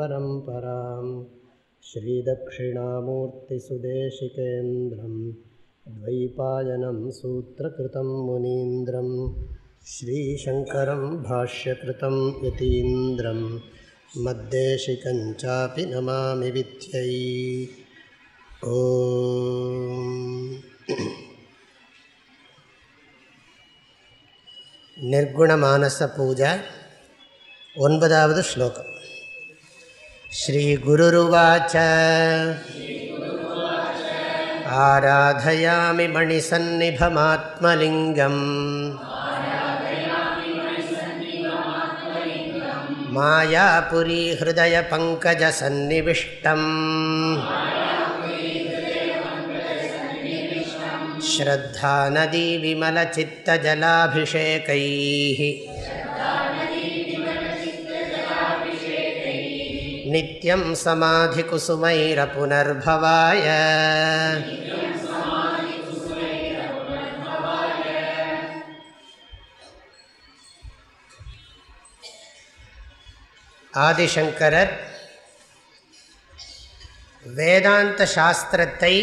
यतिराजपरम्परां श्रीदक्षिणामूर्तिसुदेशिकेन्द्रं द्वैपायनं सूत्रकृतं मुनीन्द्रं श्रीशङ्करं भाष्यकृतं यतीन्द्रं मद्देशिकञ्चापि नमामि विद्यै ॐ निर्गुणमानस पूजा ஒன்பதாவது ஸ்லோகம் श्रीगुरुरुवाच। आराधयामि मणिसन्निभमात्मलिङ्गम्। मायापुरी हृदयपङ्कजसन्निविष्टम् श्रद्धानदी विमलचित्तजलाभिषेकैः नित्यं समाधिकुसुमैरपुनर्भवाय ஆதிசங்கரர் வேதாந்த சாஸ்திரத்தை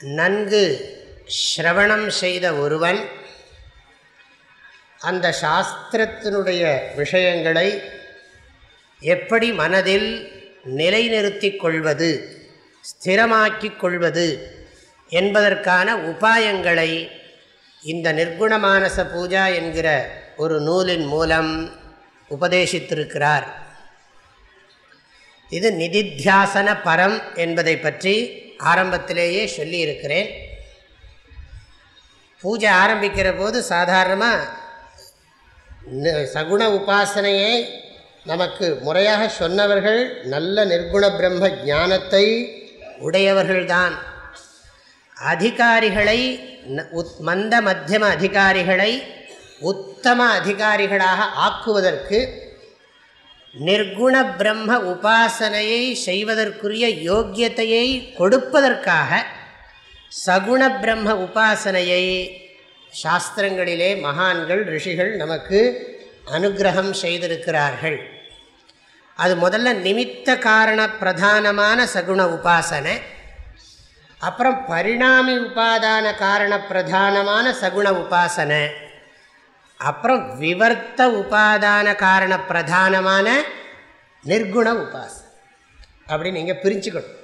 நன்கு ஸ்ரவணம் செய்த ஒருவன் அந்த சாஸ்திரத்தினுடைய விஷயங்களை எப்படி மனதில் நிலைநிறுத்தி கொள்வது ஸ்திரமாக்கிக் கொள்வது என்பதற்கான உபாயங்களை இந்த நிர்குணமானச பூஜா என்கிற ஒரு நூலின் மூலம் உபதேசித்திருக்கிறார். இது நிதித்தியாசன பரம் என்பதை பற்றி ஆரம்பத்திலேயே சொல்லியிருக்கிறேன். பூஜை ஆரம்பிக்கிற போது சாதாரணமாக சகுண உபாசனையை நமக்கு முறையாக சொன்னவர்கள் நல்ல நிர்குண பிரம்ம ஞானத்தை உடையவர்கள்தான். அதிகாரிகளை மந்த மத்தியம அதிகாரிகளை உத்தம அதிகாரிகளாக ஆக்குவதற்கு நிர்குண பிரம்ம உபாசனையை செய்வதற்குரிய யோக்கியத்தையை கொடுப்பதற்காக சகுண பிரம்ம உபாசனையை சாஸ்திரங்களிலே மகான்கள் ரிஷிகள் நமக்கு அனுகிரகம் செய்திருக்கிறார்கள். அது முதல்ல நிமித்த காரண பிரதானமான சகுண உபாசனை அப்புறம் பரிணாமி உபாதான காரண பிரதானமான சகுண உபாசனை அப்புறம் விவர்த்த உபாதான காரண பிரதானமான நிர்குண உபாசனை. அப்படின்னு நீங்கள் பிரிச்சுக்கணும்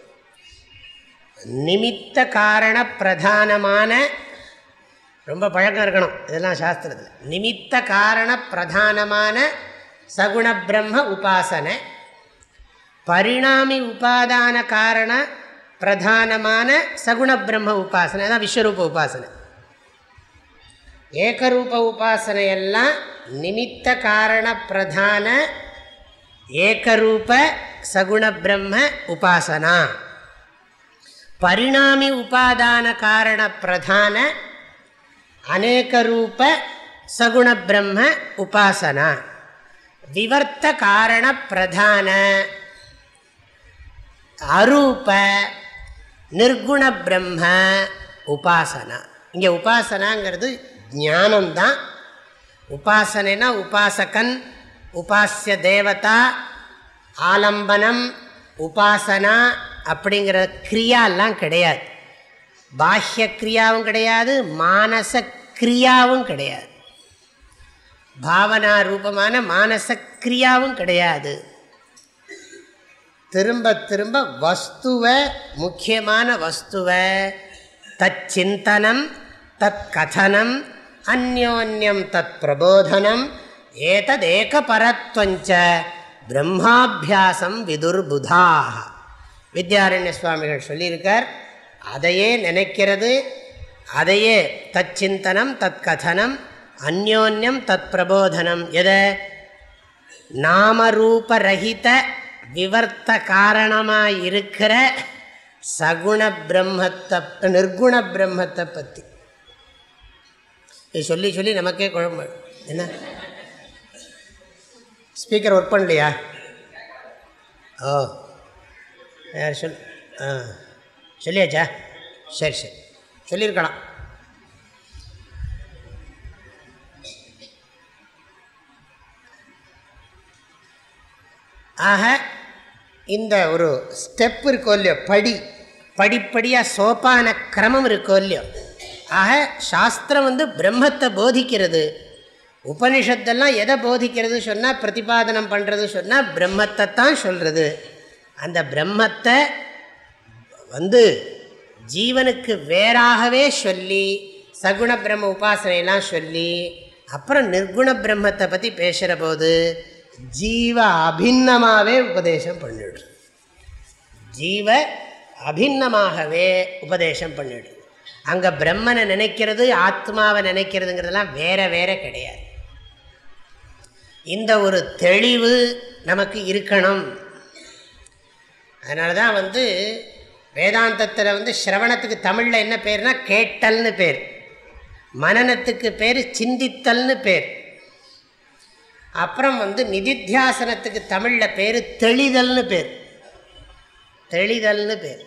நிமித்த காரண பிரதானமான ரொம்ப பழக்கம் இருக்கணும் இதெல்லாம் சாஸ்திரத்தில். நிமித்த காரண பிரதானமான சகுண பிரம்ம உபாசனை. பரிணாமி உபாதான காரண பிரதானமான சகுண பிரம்ம உபாசனை. அதான் விஸ்வரூப உபாசனை. ஏகரூப உபாசனையெல்லாம் நிமித்த காரண பிரதான ஏகரூப சகுண பிரம்ம உபாசனா. பரிணாமி உபாதான காரண பிரதான அநேகரூப சகுண பிரம்ம உபாசனா. விவர்த்த காரண பிரதான அரூப நிர்குண பிரம்ம உபாசனா. இங்கே உபாசனாங்கிறது ஞானம்தான். உபாசனைனா உபாசகன் உபாசிய தேவதா ஆலம்பனம் உபாசனா அப்படிங்கிற கிரியாலாம் கிடையாது. பாஹ்ய கிரியாவும் கிடையாது மானச கிரியாவும் கிடையாது. பாவனா ரூபமான மானச கிரியாவும் கிடையாது. திரும்ப திரும்ப வஸ்துவை முக்கியமான வஸ்துவை தச்சிந்தனம் தத் கதனம் அந்யோன்யம் தத் பிரபோதனம் ஏததேக பரத்வஞ்ச பிரம்மாபியாசம் விதுர்புதாக வித்யாரண்ய சுவாமிகள் சொல்லியிருக்கார் அதையே நினைக்கிறது அதையே தச்சிந்தனம் தத் கதனம் அந்யோன்யம் தத் பிரபோதனம் எதை? நாமரூபரகித விவர்த்த காரணமாக இருக்கிற சகுண பிரம்மத்தை நிர்குண பிரம்மத்தை பற்றி இது சொல்லி சொல்லி நமக்கே குழம்பு என்ன? ஸ்பீக்கர் ஒர்க் பண்ணலையா? ஓ யார் சொல் ஆ சொல்லியாச்சா? சரி சரி. சொல்லியிருக்கலாம். ஆக இந்த ஒரு ஸ்டெப் இருக்கோ இல்லையோ படி படிப்படியாக சோப்பான கிரமம் இருக்கோ இல்லையோ. ஆக சாஸ்திரம் வந்து பிரம்மத்தை போதிக்கிறது. உபனிஷத்தெல்லாம் எதை போதிக்கிறது சொன்னால் பிரதிபாதனம் பண்ணுறது சொன்னால் பிரம்மத்தை தான் சொல்கிறது அந்த பிரம்மத்தை வந்து ஜீவனுக்கு வேறாகவே சொல்லி சகுண பிரம்ம உபாசனையெல்லாம் சொல்லி அப்புறம் நிர்குண பிரம்மத்தை பற்றி பேசுகிற போது ஜீவ அபிநமாகவே உபதேசம் பண்ணிடுது ஜீவ அபிநமாகவே உபதேசம் பண்ணிடுது அங்கே பிரம்மனை நினைக்கிறது ஆத்மாவை நினைக்கிறதுங்கிறதெல்லாம் வேற வேற கிடையாது. இந்த ஒரு தெளிவு நமக்கு இருக்கணும். அதனால தான் வந்து வேதாந்தத்தில் வந்து ஸ்ரவணத்துக்கு தமிழில் என்ன பேர்னா கேட்டல்னு பேர். மனநத்துக்கு பேர் சிந்தித்தல்னு பேர். அப்புறம் வந்து நிதித்தியாசனத்துக்கு தமிழில் பேர் தெளிதல்னு பேர். தெளிதல்னு பேர்.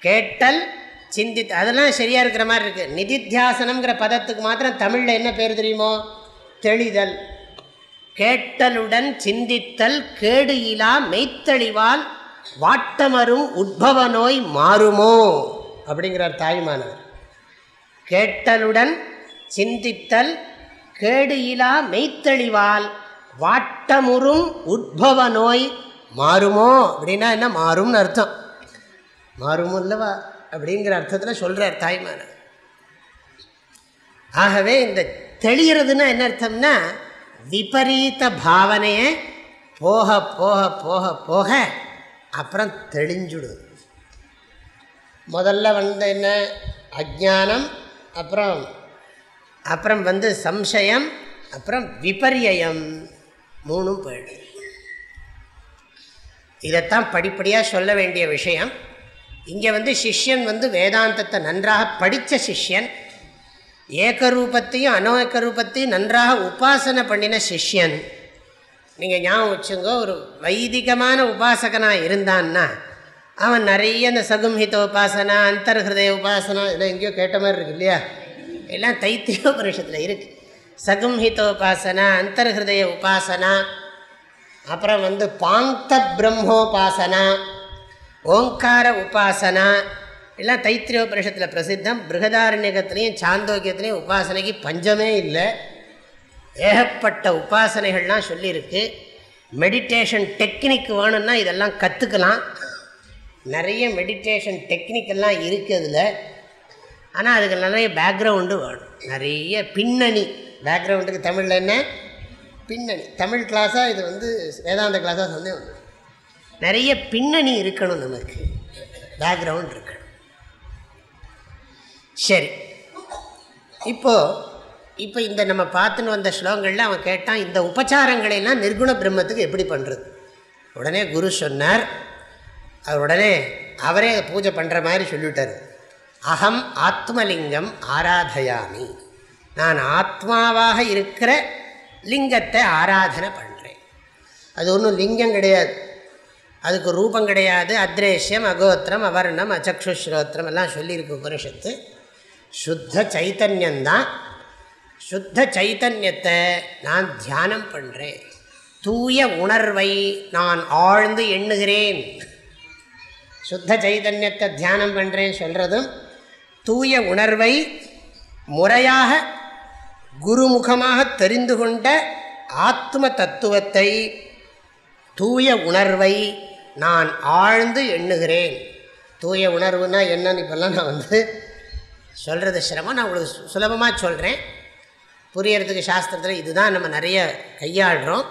கேட்டல் சிந்தித் அதெல்லாம் சரியாக இருக்கிற மாதிரி இருக்குது நிதித்தியாசனம்ங்கிற பதத்துக்கு மாத்திரம் தமிழில் என்ன பேர் தெரியுமோ? தெளிதல். கேட்டலுடன் சிந்தித்தல் கேடு இலா மெய்த்தளிவால் வாட்டமரும் உட்பவ நோய் மாறுமோ? அப்படிங்கிறார் தாய்மானவர். கேட்டலுடன் சிந்தித்தல் கேடு இலா மெய்த்தளிவால் வாட்டமுறும் உட்பவ நோய் மாறுமோ? அப்படின்னா என்ன? மாறும்னு அர்த்தம். மாறுமோ இல்லவா அப்படிங்கிற அர்த்தத்தில் சொல்கிறார் தாய்மான ஆகவே இந்த தெளிகிறதுனா என்ன அர்த்தம்னா விபரீத பாவனையை போக போக போக போக அப்புறம் தெளிஞ்சுடு முதல்ல வந்து என்ன? அஜானம் அப்புறம் அப்புறம் வந்து சம்சயம் அப்புறம் விபரியம் மூணும் போயிடு இதைத்தான் படிப்படியாக சொல்ல வேண்டிய விஷயம். இங்கே வந்து சிஷ்யன் வந்து வேதாந்தத்தை நன்றாக படித்த சிஷ்யன். ஏகரூபத்தையும் அனோக்க ரூபத்தையும் நன்றாக உபாசனை பண்ணின சிஷ்யன். நீங்கள் ஞாபகம் வச்சுங்க ஒரு வைதிகமான உபாசகனாக இருந்தான்னா அவன் நிறைய இந்த சகும்ஹித உபாசனா அந்தர்ஹதய உபாசனா இதை எங்கேயோ கேட்ட மாதிரி இருக்கு இல்லையா? எல்லாம் தைத்தியோபனிஷத்தில் இருக்குது சகும்ஹிதோபாசனா உபாசனா உபாசனா அப்புறம் வந்து பாந்த பிரம்மோபாசனா ஓங்கார உபாசனா எல்லாம் தைத்திரியோபனிஷத்தில் பிரசித்தம். பிருகதாரண்யகத்துலேயும் சாந்தோக்கியத்துலேயும் உபாசனைக்கு பஞ்சமே இல்லை. ஏகப்பட்ட உபாசனைகள்லாம் சொல்லியிருக்கு மெடிடேஷன் டெக்னிக் வேணும்னா இதெல்லாம் கற்றுக்கலாம் நிறைய மெடிடேஷன் டெக்னிக்கெல்லாம் இருக்குது அதில். ஆனால் அதுக்கு நிறைய பேக்ரவுண்டு வேணும். நிறைய பின்னணி. பேக்ரவுண்டுக்கு தமிழில் என்ன? பின்னணி. தமிழ் கிளாஸாக இது வந்து வேதாந்த கிளாஸாக சந்தேகம் நிறைய பின்னணி இருக்கணும் நமக்கு. பேக்ரவுண்ட் இருக்கணும். சரி. இப்போது இப்போ இந்த நம்ம பார்த்துன்னு வந்த ஸ்லோகங்களில் அவன் கேட்டான் இந்த உபச்சாரங்களெல்லாம் நிர்குண பிரம்மத்துக்கு எப்படி பண்ணுறது உடனே குரு சொன்னார். அவர் உடனே அவரே பூஜை பண்ணுற மாதிரி சொல்லிவிட்டார். அகம் ஆத்மலிங்கம் ஆராதையாமி. நான் ஆத்மாவாக இருக்கிற லிங்கத்தை ஆராதனை பண்ணுறேன் அது ஒன்றும் லிங்கம் கிடையாது. அதுக்கு ரூபம் கிடையாது. அத்ரேஷ்யம் அகோத்திரம் அவர்ணம் அச்சக்ஷுஸ்ரோத்திரம் எல்லாம் சொல்லியிருக்கு உபனிஷத்து. சுத்த சைத்தன்யந்தான். சுத்த சைத்தன்யத்தை நான் தியானம் பண்ணுறேன் தூய உணர்வை நான் ஆழ்ந்து எண்ணுகிறேன். சுத்த சைதன்யத்தை தியானம் பண்ணுறேன் சொல்கிறதும் தூய உணர்வை முறையாக குருமுகமாக தெரிந்து கொண்ட ஆத்ம தத்துவத்தை தூய உணர்வை நான் ஆழ்ந்து எண்ணுகிறேன். தூய உணர்வுனா என்னன்னு இப்போல்லாம் நான் வந்து சொல்கிறது சிரமம். நான் உங்களுக்கு சுலபமாக சொல்கிறேன் புரியறதுக்கு சாஸ்திரத்தில் இதுதான் நம்ம நிறைய கையாளுறோம்.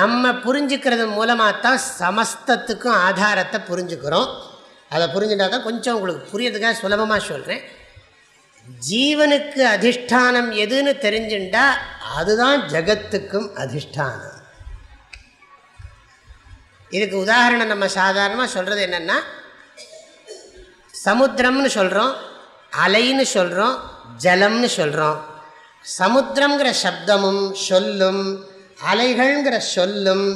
நம்ம புரிஞ்சுக்கிறது மூலமாக தான் சமஸ்தத்துக்கும் ஆதாரத்தை புரிஞ்சுக்கிறோம். அதை புரிஞ்சுட்டா தான் கொஞ்சம் உங்களுக்கு புரியறதுக்காக சுலபமாக சொல்கிறேன் ஜீவனுக்கு அதிஷ்டானம் எதுன்னு தெரிஞ்சுட்டா அதுதான் ஜகத்துக்கும் அதிஷ்டானம். இதுக்கு உதாரணம் நம்ம சாதாரணமாக சொல்கிறது என்னென்னா சமுத்திரம்னு சொல்கிறோம் அலைன்னு சொல்கிறோம் ஜலம்னு சொல்கிறோம் சமுத்திரங்கிற சப்தமும் சொல்லும் அலைகள்ங்கிற சொல்லும்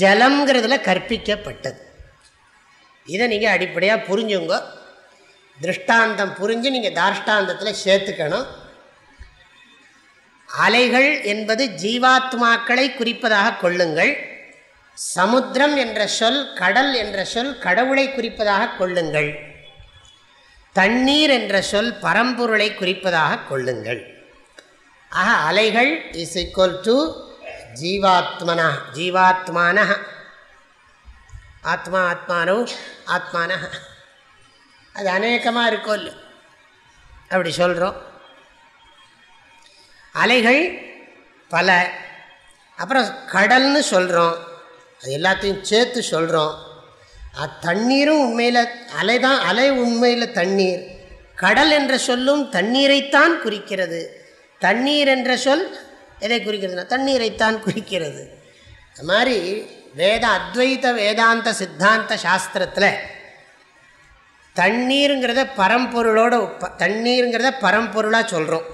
ஜலங்கிறதுல கற்பிக்கப்பட்டது. இதை நீங்கள் அடிப்படையாக புரிஞ்சுங்க. திருஷ்டாந்தம் புரிஞ்சு நீங்கள் தாஷ்டாந்தத்தில் சேர்த்துக்கணும். அலைகள் என்பது ஜீவாத்மாக்களை குறிப்பதாக கொள்ளுங்கள். சமுத்திரம் என்ற சொல் கடல் என்ற சொல் கடவுளை குறிப்பதாக கொள்ளுங்கள். தண்ணீர் என்ற சொல் பரம்பொருளை குறிப்பதாக கொள்ளுங்கள். ஆக அலைகள் இஸ் ஈக்குவல் டு ஜீவாத்மனா ஜீவாத்மான ஆத்மா ஆத்மானோ ஆத்மான அது அநேகமாக இருக்கோ இல்லை அப்படி சொல்கிறோம் அலைகள் பல. அப்புறம் கடல்னு சொல்கிறோம் அது எல்லாத்தையும் சேர்த்து சொல்கிறோம் தண்ணீரும் உண்மையில் அலை தான் அலை உண்மையில் தண்ணீர். கடல் என்ற சொல்லும் தண்ணீரைத்தான் குறிக்கிறது. தண்ணீர் என்ற சொல் எதை குறிக்கிறதுனா தண்ணீரைத்தான் குறிக்கிறது. அது மாதிரி வேத அத்வைத வேதாந்த சித்தாந்த சாஸ்திரத்தில் தண்ணீருங்கிறத பரம்பொருளோட தண்ணீருங்கிறத பரம்பொருளாக சொல்கிறோம்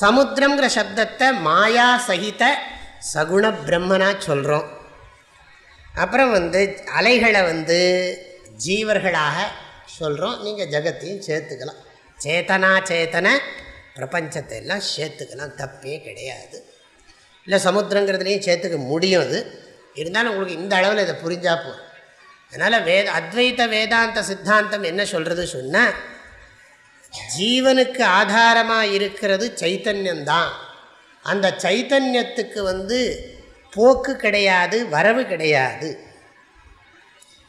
சமுத்திரங்கிற சப்தத்தை மாயா சகித சகுண பிரம்மனாக சொல்கிறோம் அப்புறம் வந்து அலைகளை வந்து ஜீவர்களாக சொல்கிறோம் நீங்கள் ஜகத்தையும் சேர்த்துக்கலாம். சேத்தனா சேத்தன பிரபஞ்சத்தை எல்லாம் சேர்த்துக்கலாம். தப்பே கிடையாது. இல்லை சமுத்திரங்கிறதுலையும் சேர்த்துக்க முடியும் அது. இருந்தாலும் உங்களுக்கு இந்த அளவில் இதை புரிஞ்சால் போதும். அதனால் வேத அத்வைத வேதாந்த சித்தாந்தம் என்ன சொல்கிறது சொன்னால் ஜீவனுக்கு ஆதாரமாக இருக்கிறது சைத்தன்யந்தான் அந்த சைத்தன்யத்துக்கு வந்து போக்கு கிடையாது வரவு கிடையாது.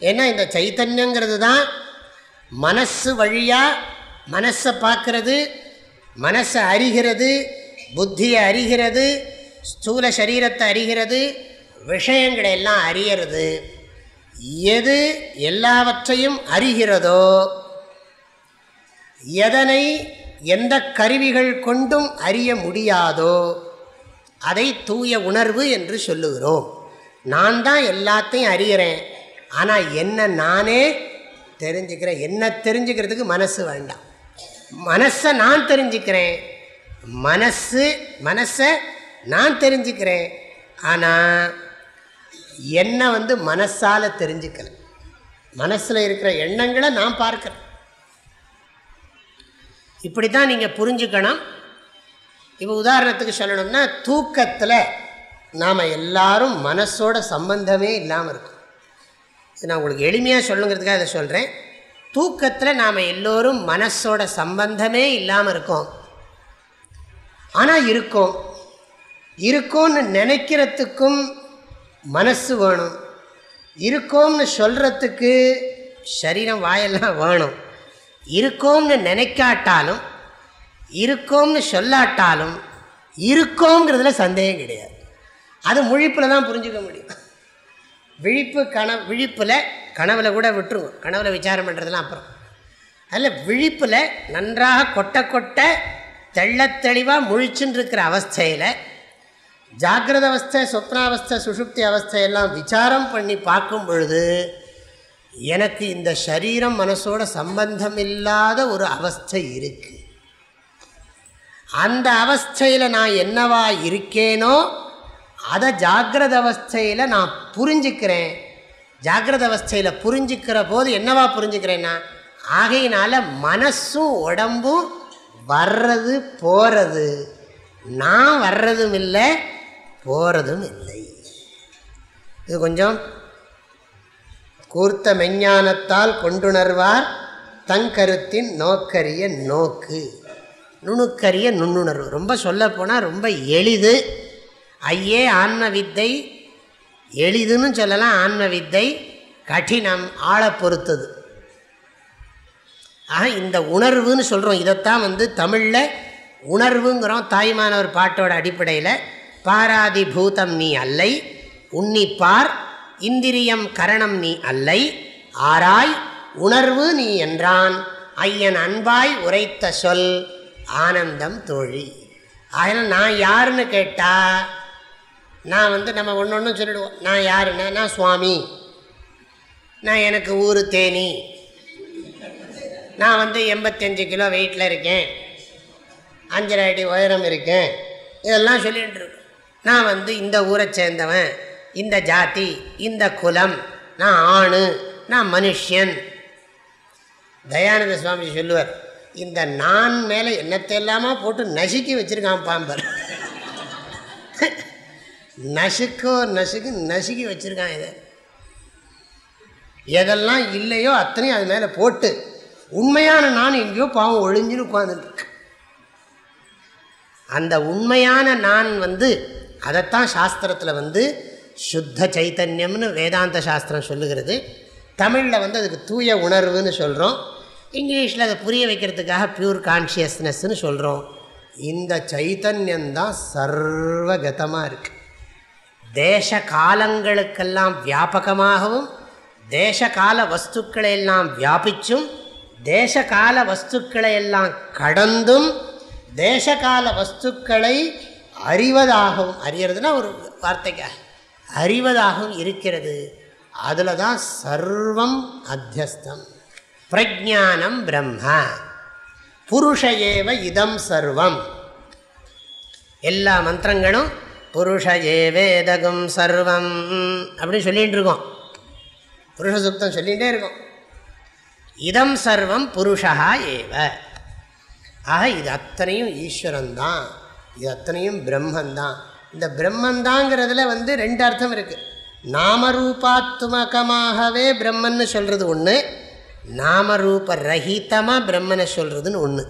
ஏன்னா இந்த சைத்தன்யங்கிறது தான் மனசு வழியாக மனசை பார்க்கறது மனசை அறிகிறது புத்தியை அறிகிறது ஸ்தூல சரீரத்தை அறிகிறது விஷயங்களை எல்லாம் அறியறது. எது எல்லாவற்றையும் அறிகிறதோ எதனை எந்த கருவிகள் கொண்டும் அறிய முடியாதோ அதை தூய உணர்வு என்று சொல்லுகிறோம். நான் தான் எல்லாத்தையும் அறிகிறேன். ஆனால் என்ன நானே தெரிஞ்சுக்கிறேன். என்ன தெரிஞ்சுக்கிறதுக்கு மனசு வேண்டாம். மனசை நான் தெரிஞ்சுக்கிறேன். மனசு மனசை நான் தெரிஞ்சுக்கிறேன். ஆனால் என்னை வந்து மனசால் தெரிஞ்சுக்கல. மனசில் இருக்கிற எண்ணங்களை நான் பார்க்குறேன். இப்படி தான் நீங்கள் புரிஞ்சுக்கணும். இப்போ உதாரணத்துக்கு சொல்லணும்னா தூக்கத்தில் நாம் எல்லாரும் மனசோட சம்பந்தமே இல்லாமல் இருக்கும். நான் உங்களுக்கு எளிமையாக சொல்லுங்கிறதுக்காக இதை சொல்கிறேன் தூக்கத்தில் நாம் எல்லோரும் மனசோட சம்பந்தமே இல்லாமல் இருக்கோம். ஆனால் இருக்கோம். இருக்கோன்னு நினைக்கிறதுக்கும் மனசு வேணும். இருக்கோம்னு சொல்கிறதுக்கு சரீரம் வாயெல்லாம் வேணும். இருக்கோம்னு நினைக்காட்டாலும் இருக்கோம்னு சொல்லாட்டாலும் இருக்கோங்கிறதுல சந்தேகம் கிடையாது. அது முழிப்பில் தான் புரிஞ்சுக்க முடியும். விழிப்பு கன விழிப்பில் கனவில் கூட விட்டுருவோம். கனவில் விசாரம் பண்ணுறதுலாம் அப்புறம். அதில் விழிப்பில் நன்றாக கொட்ட கொட்ட தெள்ளத்தெளிவாக முழிச்சுன்னு இருக்கிற அவஸ்தையில் ஜாகிரத அவஸ்தை சொப்னாவஸ்தை சுஷுப்தி அவஸ்தையெல்லாம் விசாரம் பண்ணி பார்க்கும் பொழுது எனக்கு இந்த சரீரம் மனசோட சம்பந்தம் இல்லாத ஒரு அவஸ்தை இருக்குது அந்த அவஸ்தையில் நான் என்னவா இருக்கேனோ அதை ஜாகிரத அவஸ்தையில் நான் புரிஞ்சுக்கிறேன். ஜாகிரத அவஸ்தையில் புரிஞ்சுக்கிற போது என்னவா புரிஞ்சுக்கிறேன்னா ஆகையினால மனசும் உடம்பும் வர்றது போகிறது நான் வர்றதும் இல்லை போகிறதும் இல்லை. இது கொஞ்சம் கூர்த்த மெஞ்ஞானத்தால் கொண்டுணர்வார் தங்கருத்தின் நோக்கரிய நோக்கு. நுணுக்கரிய நுண்ணுணர்வு. ரொம்ப சொல்லப்போனால் ரொம்ப எளிது. ஐயே ஆன்ம வித்தை எளிதுன்னு சொல்லலாம். ஆன்ம வித்தை கடினம் ஆழ பொறுத்தது. ஆக இந்த உணர்வுன்னு சொல்கிறோம் இதைத்தான் வந்து தமிழில் உணர்வுங்கிறோம் தாய்மானவர் பாட்டோட அடிப்படையில். பாராதி பூதம் நீ அல்லை உன்னிப்பார் இந்திரியம் கரணம் நீ அல்லை ஆராய் உணர்வு நீ என்றான். ஐயன் அன்பாய் உரைத்த சொல் ஆனந்தம் தோழி. அதனால் நான் யாருன்னு கேட்டால் நான் வந்து நம்ம ஒன்று ஒன்று சொல்லிடுவோம். நான் யாருன்னா நான் சுவாமி. நான் எனக்கு ஊர் தேனி. நான் வந்து எண்பத்தஞ்சு கிலோ வெயிட்டில் இருக்கேன். அஞ்சரை அடி உயரம் இருக்கேன். இதெல்லாம் சொல்லிகிட்டு இருக்கேன் நான் வந்து இந்த ஊரை சேர்ந்தவன் இந்த ஜாதி இந்த குலம் நான் ஆணு நான் மனுஷன். தயானந்த சுவாமி சொல்லுவார் இந்த நான் மேலே என்னத்தை இல்லாமல் போட்டு நசுக்கி வச்சுருக்கான் பாம்பர். நசுக்கோ நசுக்கு நசுக்கி வச்சுருக்கான் இதை. எதெல்லாம் இல்லையோ அத்தனையும் அது மேலே போட்டு உண்மையான நான் எங்கேயோ பாவம் ஒழிஞ்சுன்னு உட்காந்துருக்கு அந்த உண்மையான நான் வந்து அதைத்தான் சாஸ்திரத்தில் வந்து சுத்த சைத்தன்யம்னு வேதாந்த சாஸ்திரம் சொல்லுகிறது. தமிழில் வந்து அதுக்கு தூய உணர்வுன்னு சொல்கிறோம் இங்கிலீஷில் அதை புரிய வைக்கிறதுக்காக ப்யூர் கான்ஷியஸ்னஸ்ன்னு சொல்கிறோம் இந்த சைத்தன்யந்தான் சர்வகதமாக இருக்குது தேச காலங்களுக்கெல்லாம் வியாபகமாகவும் தேச கால வஸ்துக்களை எல்லாம் வியாபிச்சும் தேச கால வஸ்துக்களை எல்லாம் கடந்தும் தேசகால வஸ்துக்களை அறிவதாகவும் அறியறதுனா ஒரு வார்த்தைக்க அறிவதாகவும் இருக்கிறது. அதில் தான் சர்வம் அத்தியஸ்தம். பிரஜானம் பிரம்ம. புருஷ ஏவ இதம் சர்வம். எல்லா மந்திரங்களும் புருஷ ஏவேதகம் சர்வம் அப்படின்னு சொல்லிகிட்டு இருக்கோம். புருஷ சுத்தம் சொல்லிகிட்டே இருக்கோம். இதம் சர்வம் புருஷா ஏவ. ஆக இது அத்தனையும் ஈஸ்வரன்தான். இது அத்தனையும் பிரம்மந்தான். இந்த பிரம்மந்தாங்கிறதுல வந்து ரெண்டு அர்த்தம் இருக்குது நாமரூபாத்மகமாகவே பிரம்மன்னு சொல்கிறது ஒன்று நாமரூப ரஹிதமாக பிரம்மனை சொல்கிறதுன்னு ஒன்று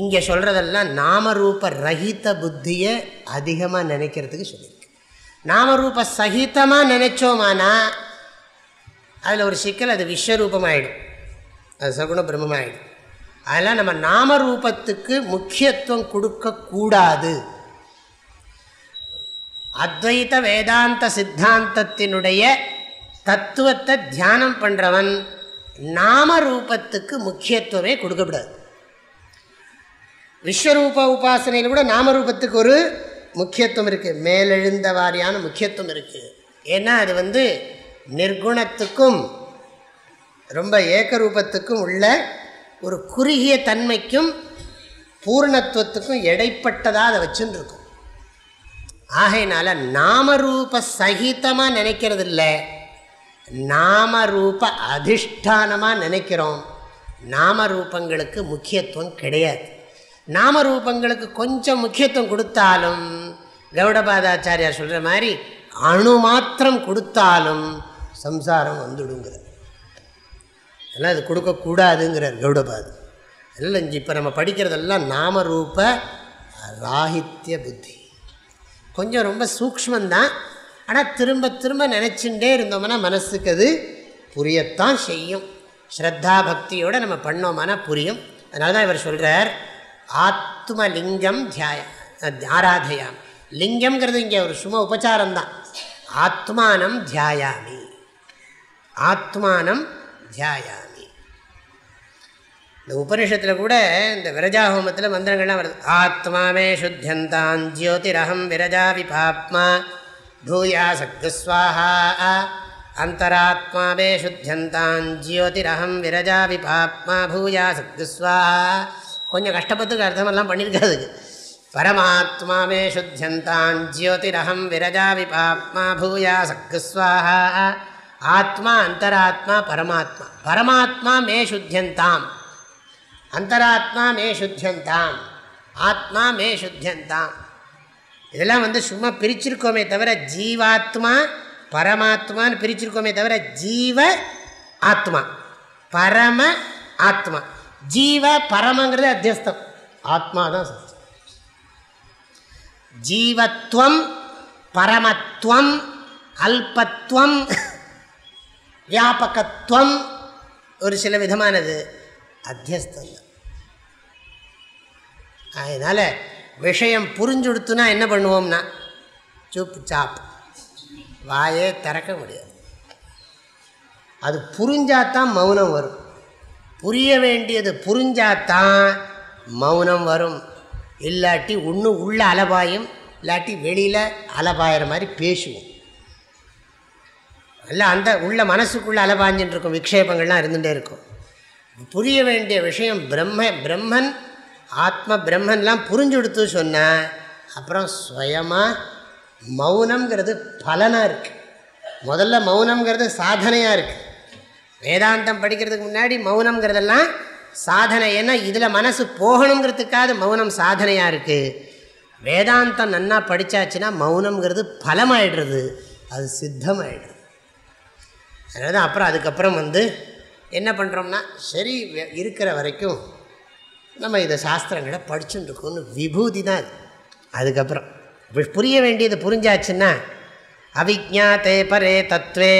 இங்கே சொல்கிறதெல்லாம் நாமரூப ரஹித புத்தியை அதிகமாக நினைக்கிறதுக்கு சொல்லியிருக்கு. நாமரூப சகிதமாக நினச்சோமானா அதில் ஒரு சிக்கல் அது விஸ்வரூபமாகிடும் அது சகுண பிரம்மமாகிடும் அதெல்லாம் நம்ம நாமரூபத்துக்கு முக்கியத்துவம் கொடுக்கக்கூடாது. அத்வைத வேதாந்த சித்தாந்தத்தினுடைய தத்துவத்தை தியானம் பண்ணுறவன் நாமரூபத்துக்கு முக்கியத்துவமே கொடுக்கக்கூடாது விஸ்வரூப உபாசனையில் கூட நாமரூபத்துக்கு ஒரு முக்கியத்துவம் இருக்குது மேலெழுந்த வாரியான முக்கியத்துவம் இருக்குது ஏன்னா அது வந்து நிர்குணத்துக்கும் ரொம்ப ஏக்கரூபத்துக்கும் உள்ள ஒரு குறுகிய தன்மைக்கும் பூர்ணத்துவத்துக்கும் இடைப்பட்டதாக அதை வச்சுன்னு இருக்கும் ஆகையினால நாமரூப சகிதமாக நினைக்கிறது இல்லை நாமரூப அதிஷ்டானமாக நினைக்கிறோம். நாமரூபங்களுக்கு முக்கியத்துவம் கிடையாது. நாமரூபங்களுக்கு கொஞ்சம் முக்கியத்துவம் கொடுத்தாலும் கௌடபாதாச்சாரியா சொல்கிற மாதிரி அணு மாத்திரம் கொடுத்தாலும் சம்சாரம் வந்துடுங்கிறது அதெல்லாம் அது கொடுக்கக்கூடாதுங்கிறார் கௌடபாது. இல்லை இப்போ நம்ம படிக்கிறதெல்லாம் நாமரூப ராகித்ய புத்தி. கொஞ்சம் ரொம்ப சூக்மந்தான் ஆனால் திரும்ப திரும்ப நினச்சிட்டே இருந்தோம்னா மனசுக்கு அது புரியத்தான் செய்யும். ஸ்ரத்தா பக்தியோடு நம்ம பண்ணோம்னா புரியும். அதனால தான் இவர் சொல்கிறார் ஆத்மலிங்கம் தியாய ஆராதையாம். லிங்கம்ங்கிறது இங்கே ஒரு சும உபச்சாரம்தான். ஆத்மானம் தியாயாமி. ஆத்மானம் தியாயாமி. இந்த உபனிஷத்தில் கூட இந்த விரஜாஹோமத்தில் மந்திரங்கள்லாம் வருது. ஆத்மாவே சுத்தியந்தான் ஜோதிரகம் விரஜா விபாப்மா பூயா சக்துஸ்வாஹா. அந்தராத்மாவே சுத்தியந்தான் ஜோதிரகம் விரஜா விபாப்மா பூயா சக்துஸ்வாஹா. கொஞ்சம் கஷ்டப்பட்டுக்கு அர்த்தமெல்லாம் பண்ணியிருக்காது. பரமாத்மாவே சுத்தியந்தான் ஜோதிரகம் விரஜா விபாப்மா பூயா சக்துஸ்வாஹா. ஆத்மா அந்தராத்மா பரமாத்மா. பரமாத்மா மே சுத்தியந்தாம். அந்தராத்மா மே சுத்தியந்தாம் ஆத்மா மே சுத்தியந்தாம் இதெல்லாம் வந்து சும்மா பிரிச்சிருக்கோமே தவிர ஜீவாத்மா பரமாத்மான்னு பிரிச்சிருக்கோமே தவிர ஜீவ ஆத்மா. பரம ஆத்மா. ஜீவ பரமங்கிறது அத்தியஸ்தம். ஆத்மா தான் ஜீவத்வம் பரமத்துவம் அல்பத்துவம் வியாபகத்துவம் ஒரு சில விதமானது. அத்தியஸ்தான் அதனால் விஷயம் புரிஞ்சுடுத்துனா என்ன பண்ணுவோம்னா சூப் சாப். வாயே திறக்க முடியாது. அது புரிஞ்சாதான் மௌனம் வரும். புரிய வேண்டியது புரிஞ்சாதான் மௌனம் வரும். இல்லாட்டி ஒன்று உள்ள அலபாயும் இல்லாட்டி வெளியில் அலபாயிற மாதிரி பேசுவோம். எல்லாம் அந்த உள்ள மனசுக்குள்ளே அலபாஞ்சின்னு இருக்கும் விக்ஷேபங்கள்லாம் இருந்துகிட்டே இருக்கும். புரிய வேண்டிய விஷயம் பிரம்ம பிரம்மன் ஆத்ம பிரம்மன்லாம் புரிஞ்சு கொடுத்து சொன்னால் அப்புறம் சுயமாக மௌனங்கிறது பலனாக இருக்குது முதல்ல மௌனங்கிறது சாதனையாக இருக்குது வேதாந்தம் படிக்கிறதுக்கு முன்னாடி மௌனங்கிறதெல்லாம் சாதனை. ஏன்னா இதில் மனசு போகணுங்கிறதுக்காக மௌனம் சாதனையாக இருக்குது வேதாந்தம் நன்னா படித்தாச்சுன்னா மௌனம்ங்கிறது பலமாயிடுறது. அது சித்தமாயிடுறது அதாவது அப்புறம் அதுக்கப்புறம் வந்து என்ன பண்ணுறோம்னா சரி இருக்கிற வரைக்கும் நம்ம இதை சாஸ்திரங்களை படிச்சுட்டு இருக்கோம்னு விபூதி தான் அது. அதுக்கப்புறம் புரிய வேண்டியது புரிஞ்சாச்சுன்னா அவிஜாத்தே பரே தத்வே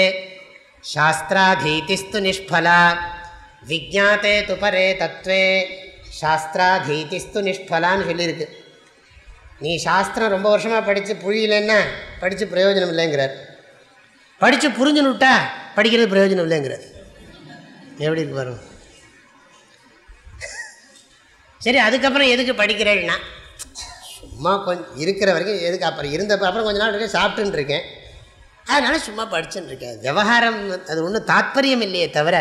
சாஸ்திராதீதிஸ்து நிஷ்பலா விஜாத்தே து பரே தத்வே சாஸ்திராதீதிஸ்து நிஷ்பலான்னு சொல்லியிருக்கு. நீ சாஸ்திரம் ரொம்ப வருஷமாக படித்து புரியலன்னா படித்து பிரயோஜனம் இல்லைங்கிறார். படித்து புரிஞ்சுனுட்டா படிக்கிறது பிரயோஜனம் இல்லைங்கிறார். எப்படி இருக்கு பாருங்க. சரி அதுக்கப்புறம் எதுக்கு படிக்கிறேன்னா சும்மா கொஞ்சம் இருக்கிற வரைக்கும் எதுக்கு அப்புறம் இருந்தப்போ அப்புறம் கொஞ்ச நாள் இருக்கேன் சாப்பிட்டுன்னு இருக்கேன். அதனால் சும்மா படிச்சுன்னு இருக்கேன். விவகாரம் அது ஒன்றும் தாத்பரியம் இல்லையே தவிர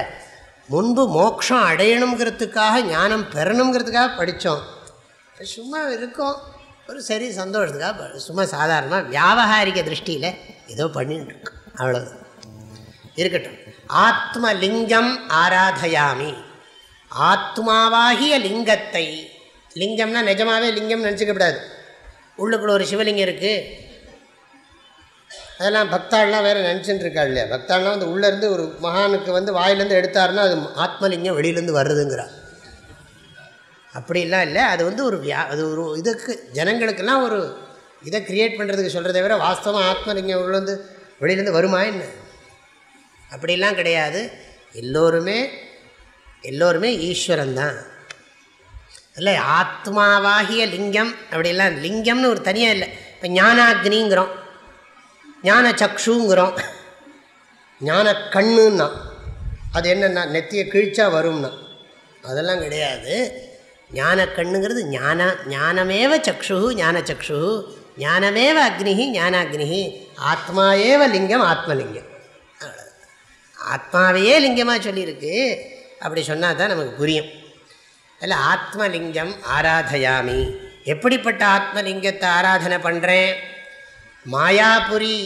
முன்பு மோட்சம் அடையணுங்கிறதுக்காக ஞானம் பெறணுங்கிறதுக்காக படித்தோம். சும்மா இருக்கோம். ஒரு சரி சந்தோஷத்துக்காக சும்மா சாதாரணமாக வியாபகாரிக திருஷ்டியில் ஏதோ பண்ணிட்டு இருக்கோம். அவ்வளோதான் இருக்கட்டும். ஆத்மலிங்கம் ஆராதயாமி. ஆத்மாவாகிய லிங்கத்தை லிங்கம்னா நிஜமாகவே லிங்கம் நினச்சிக்கப்படாது உள்ளுக்குள்ள ஒரு சிவலிங்கம் இருக்குது அதெல்லாம் பக்தாள்லாம் வேறு நினச்சிட்டு இருக்கா இல்லையா? பக்தாள்லாம் வந்து உள்ளேருந்து ஒரு மகானுக்கு வந்து வாயிலேருந்து எடுத்தாருன்னா அது ஆத்மலிங்கம் வெளியிலேருந்து வர்றதுங்கிறார் அப்படிலாம் இல்லை. அது வந்து ஒரு வியா அது ஒரு இதுக்கு ஜனங்களுக்கெல்லாம் ஒரு இதை க்ரியேட் பண்ணுறதுக்கு சொல்கிறத விட வாஸ்தவம் ஆத்மலிங்கம் உள்ளேருந்து வெளியிலேருந்து வருமா என்ன? அப்படிலாம் கிடையாது. எல்லோருமே எல்லோருமே ஈஸ்வரன் தான் இல்லை ஆத்மாவாகிய லிங்கம் அப்படிலாம் லிங்கம்னு ஒரு தனியாக இல்லை. இப்போ ஞானாக்னிங்கிறோம். ஞான சக்ஷுங்கிறோம் ஞான கண்ணுன்னா அது என்னென்னா நெத்தியை கிழிச்சா வரும்னா. அதெல்லாம் கிடையாது. ஞான கண்ணுங்கிறது ஞான ஞானமேவ சக்ஷு ஞான சக்ஷு ஞானமேவ அக்னி ஞானாக்னி ஆத்மா ஏவ லிங்கம் ஆத்மலிங்கம். ஆத்மாவையே லிங்கமாக சொல்லியிருக்கு. அப்படி சொன்னால் தான் நமக்கு புரியும். அதில் ஆத்மலிங்கம் ஆராதயாமி. எப்படிப்பட்ட ஆத்மலிங்கத்தை ஆராதனை பண்ணுறேன் மாயாபுரி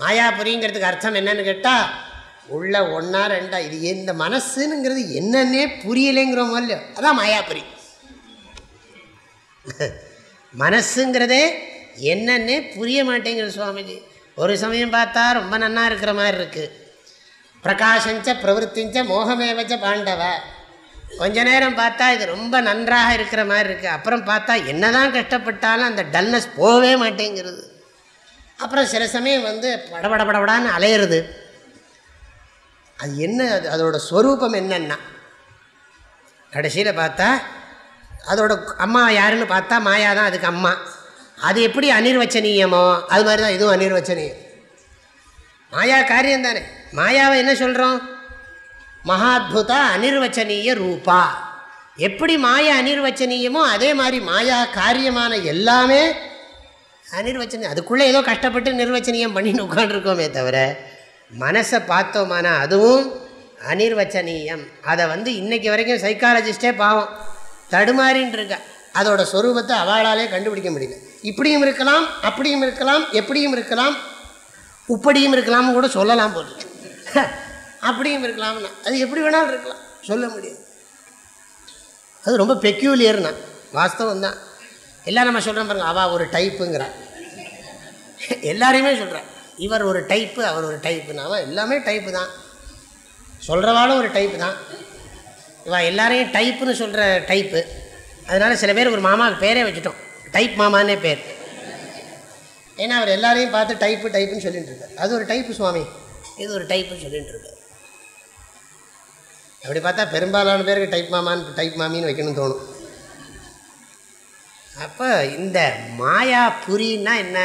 மாயாபுரிங்கிறதுக்கு அர்த்தம் என்னன்னு கேட்டால் உள்ள ஒன்றா ரெண்டா இது இந்த மனசுங்கிறது என்னன்னே புரியலைங்கிறோம் இல்லையோ அதான் மாயாபுரி. மனசுங்கிறதே என்னன்னே புரிய மாட்டேங்கிற சுவாமிஜி. ஒரு சமயம் பார்த்தா ரொம்ப நன்னா இருக்கிற மாதிரி இருக்குது பிரகாசஞ்ச பிரவருத்திஞ்ச மோகமேவச்ச பாண்டவ. கொஞ்ச நேரம் பார்த்தா இது ரொம்ப நன்றாக இருக்கிற மாதிரி இருக்குது அப்புறம் பார்த்தா என்ன தான் கஷ்டப்பட்டாலும் அந்த டல்னஸ் போகவே மாட்டேங்கிறது. அப்புறம் சில சமயம் வந்து படபட படபடான்னு அலையிறது. அது என்ன அது அதோட ஸ்வரூபம் என்னன்னா கடைசியில் பார்த்தா அதோட அம்மா யாருன்னு பார்த்தா மாயா தான் அதுக்கு அம்மா. அது எப்படி அனிர்வச்சனீயமோ அது மாதிரி தான் இதுவும் அனிர்வச்சனீயம். மாயா காரியம் தானே. மாயாவை என்ன சொல்கிறோம் மகாத்புதா அனிர்வச்சனீய ரூபா. எப்படி மாயா அனிர்வச்சனீயமோ அதே மாதிரி மாயா காரியமான எல்லாமே அனிர்வச்சனி அதுக்குள்ளே ஏதோ கஷ்டப்பட்டு நிர்வச்சனீயம் பண்ணின்னு உட்காந்துருக்கோமே தவிர மனசை பார்த்தோமானா அதுவும் அனிர்வச்சனீயம். அதை வந்து இன்றைக்கி வரைக்கும் சைக்காலஜிஸ்டே பாவம். தடுமாறின்னு இருக்கா. அதோட ஸ்வரூபத்தை அவளாலே கண்டுபிடிக்க முடியல. இப்படியும் இருக்கலாம் அப்படியும் இருக்கலாம் எப்படியும் இருக்கலாம் இப்படியும் இருக்கலாம்னு கூட சொல்லலாம் போது அப்படியும் இருக்கலாம்னா அது எப்படி வேணாலும் இருக்கலாம். சொல்ல முடியாது. அது ரொம்ப பெக்யூலியர்னா வாஸ்தவம் தான். எல்லாம் நம்ம சொல்கிறோம் பாருங்க அவள் ஒரு டைப்புங்கிறான் எல்லாரையுமே சொல்கிறான் இவர் ஒரு டைப்பு அவர் ஒரு டைப்புனாவா எல்லாமே டைப்பு தான். சொல்கிறவாலும் ஒரு டைப்பு தான். இவா எல்லாரையும் டைப்புன்னு சொல்கிற டைப்பு அதனால் சில பேர் ஒரு மாமாவுக்கு பேரே வச்சுட்டோம். டைப் மாமானே பேர். ஏன்னா அவர் எல்லாரையும் பார்த்து டைப்பு டைப்புன்னு சொல்லிட்டு இருக்கார். அது ஒரு டைப்பு சுவாமி. இது ஒரு டைப்பு சொல்லிகிட்டு இருக்கார் அப்படி பார்த்தா பெரும்பாலான பேருக்கு டைப் மாமான்னு டைப் மாமின்னு வைக்கணும்னு தோணும். அப்போ இந்த மாயா புரின்னா என்ன?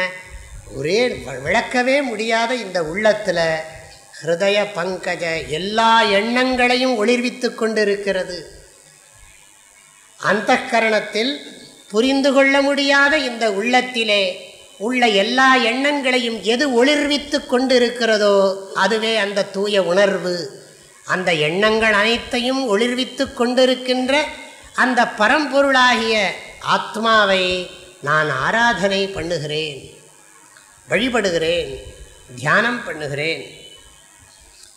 ஒரே விளக்கவே முடியாத இந்த உள்ளத்தில் ஹிருதய பங்கஜ எல்லா எண்ணங்களையும் ஒளிர்வித்து கொண்டிருக்கிறது. அந்த கரணத்தில் புரிந்து கொள்ள முடியாத இந்த உள்ளத்திலே உள்ள எல்லா எண்ணங்களையும் எது ஒளிர்வித்து கொண்டிருக்கிறதோ அதுவே அந்த தூய உணர்வு. அந்த எண்ணங்கள் அனைத்தையும் ஒளிர்வித்து கொண்டிருக்கின்ற அந்த பரம்பொருளாகிய ஆத்மாவை நான் ஆராதனை பண்ணுகிறேன் வழிபடுகிறேன் தியானம் பண்ணுகிறேன்.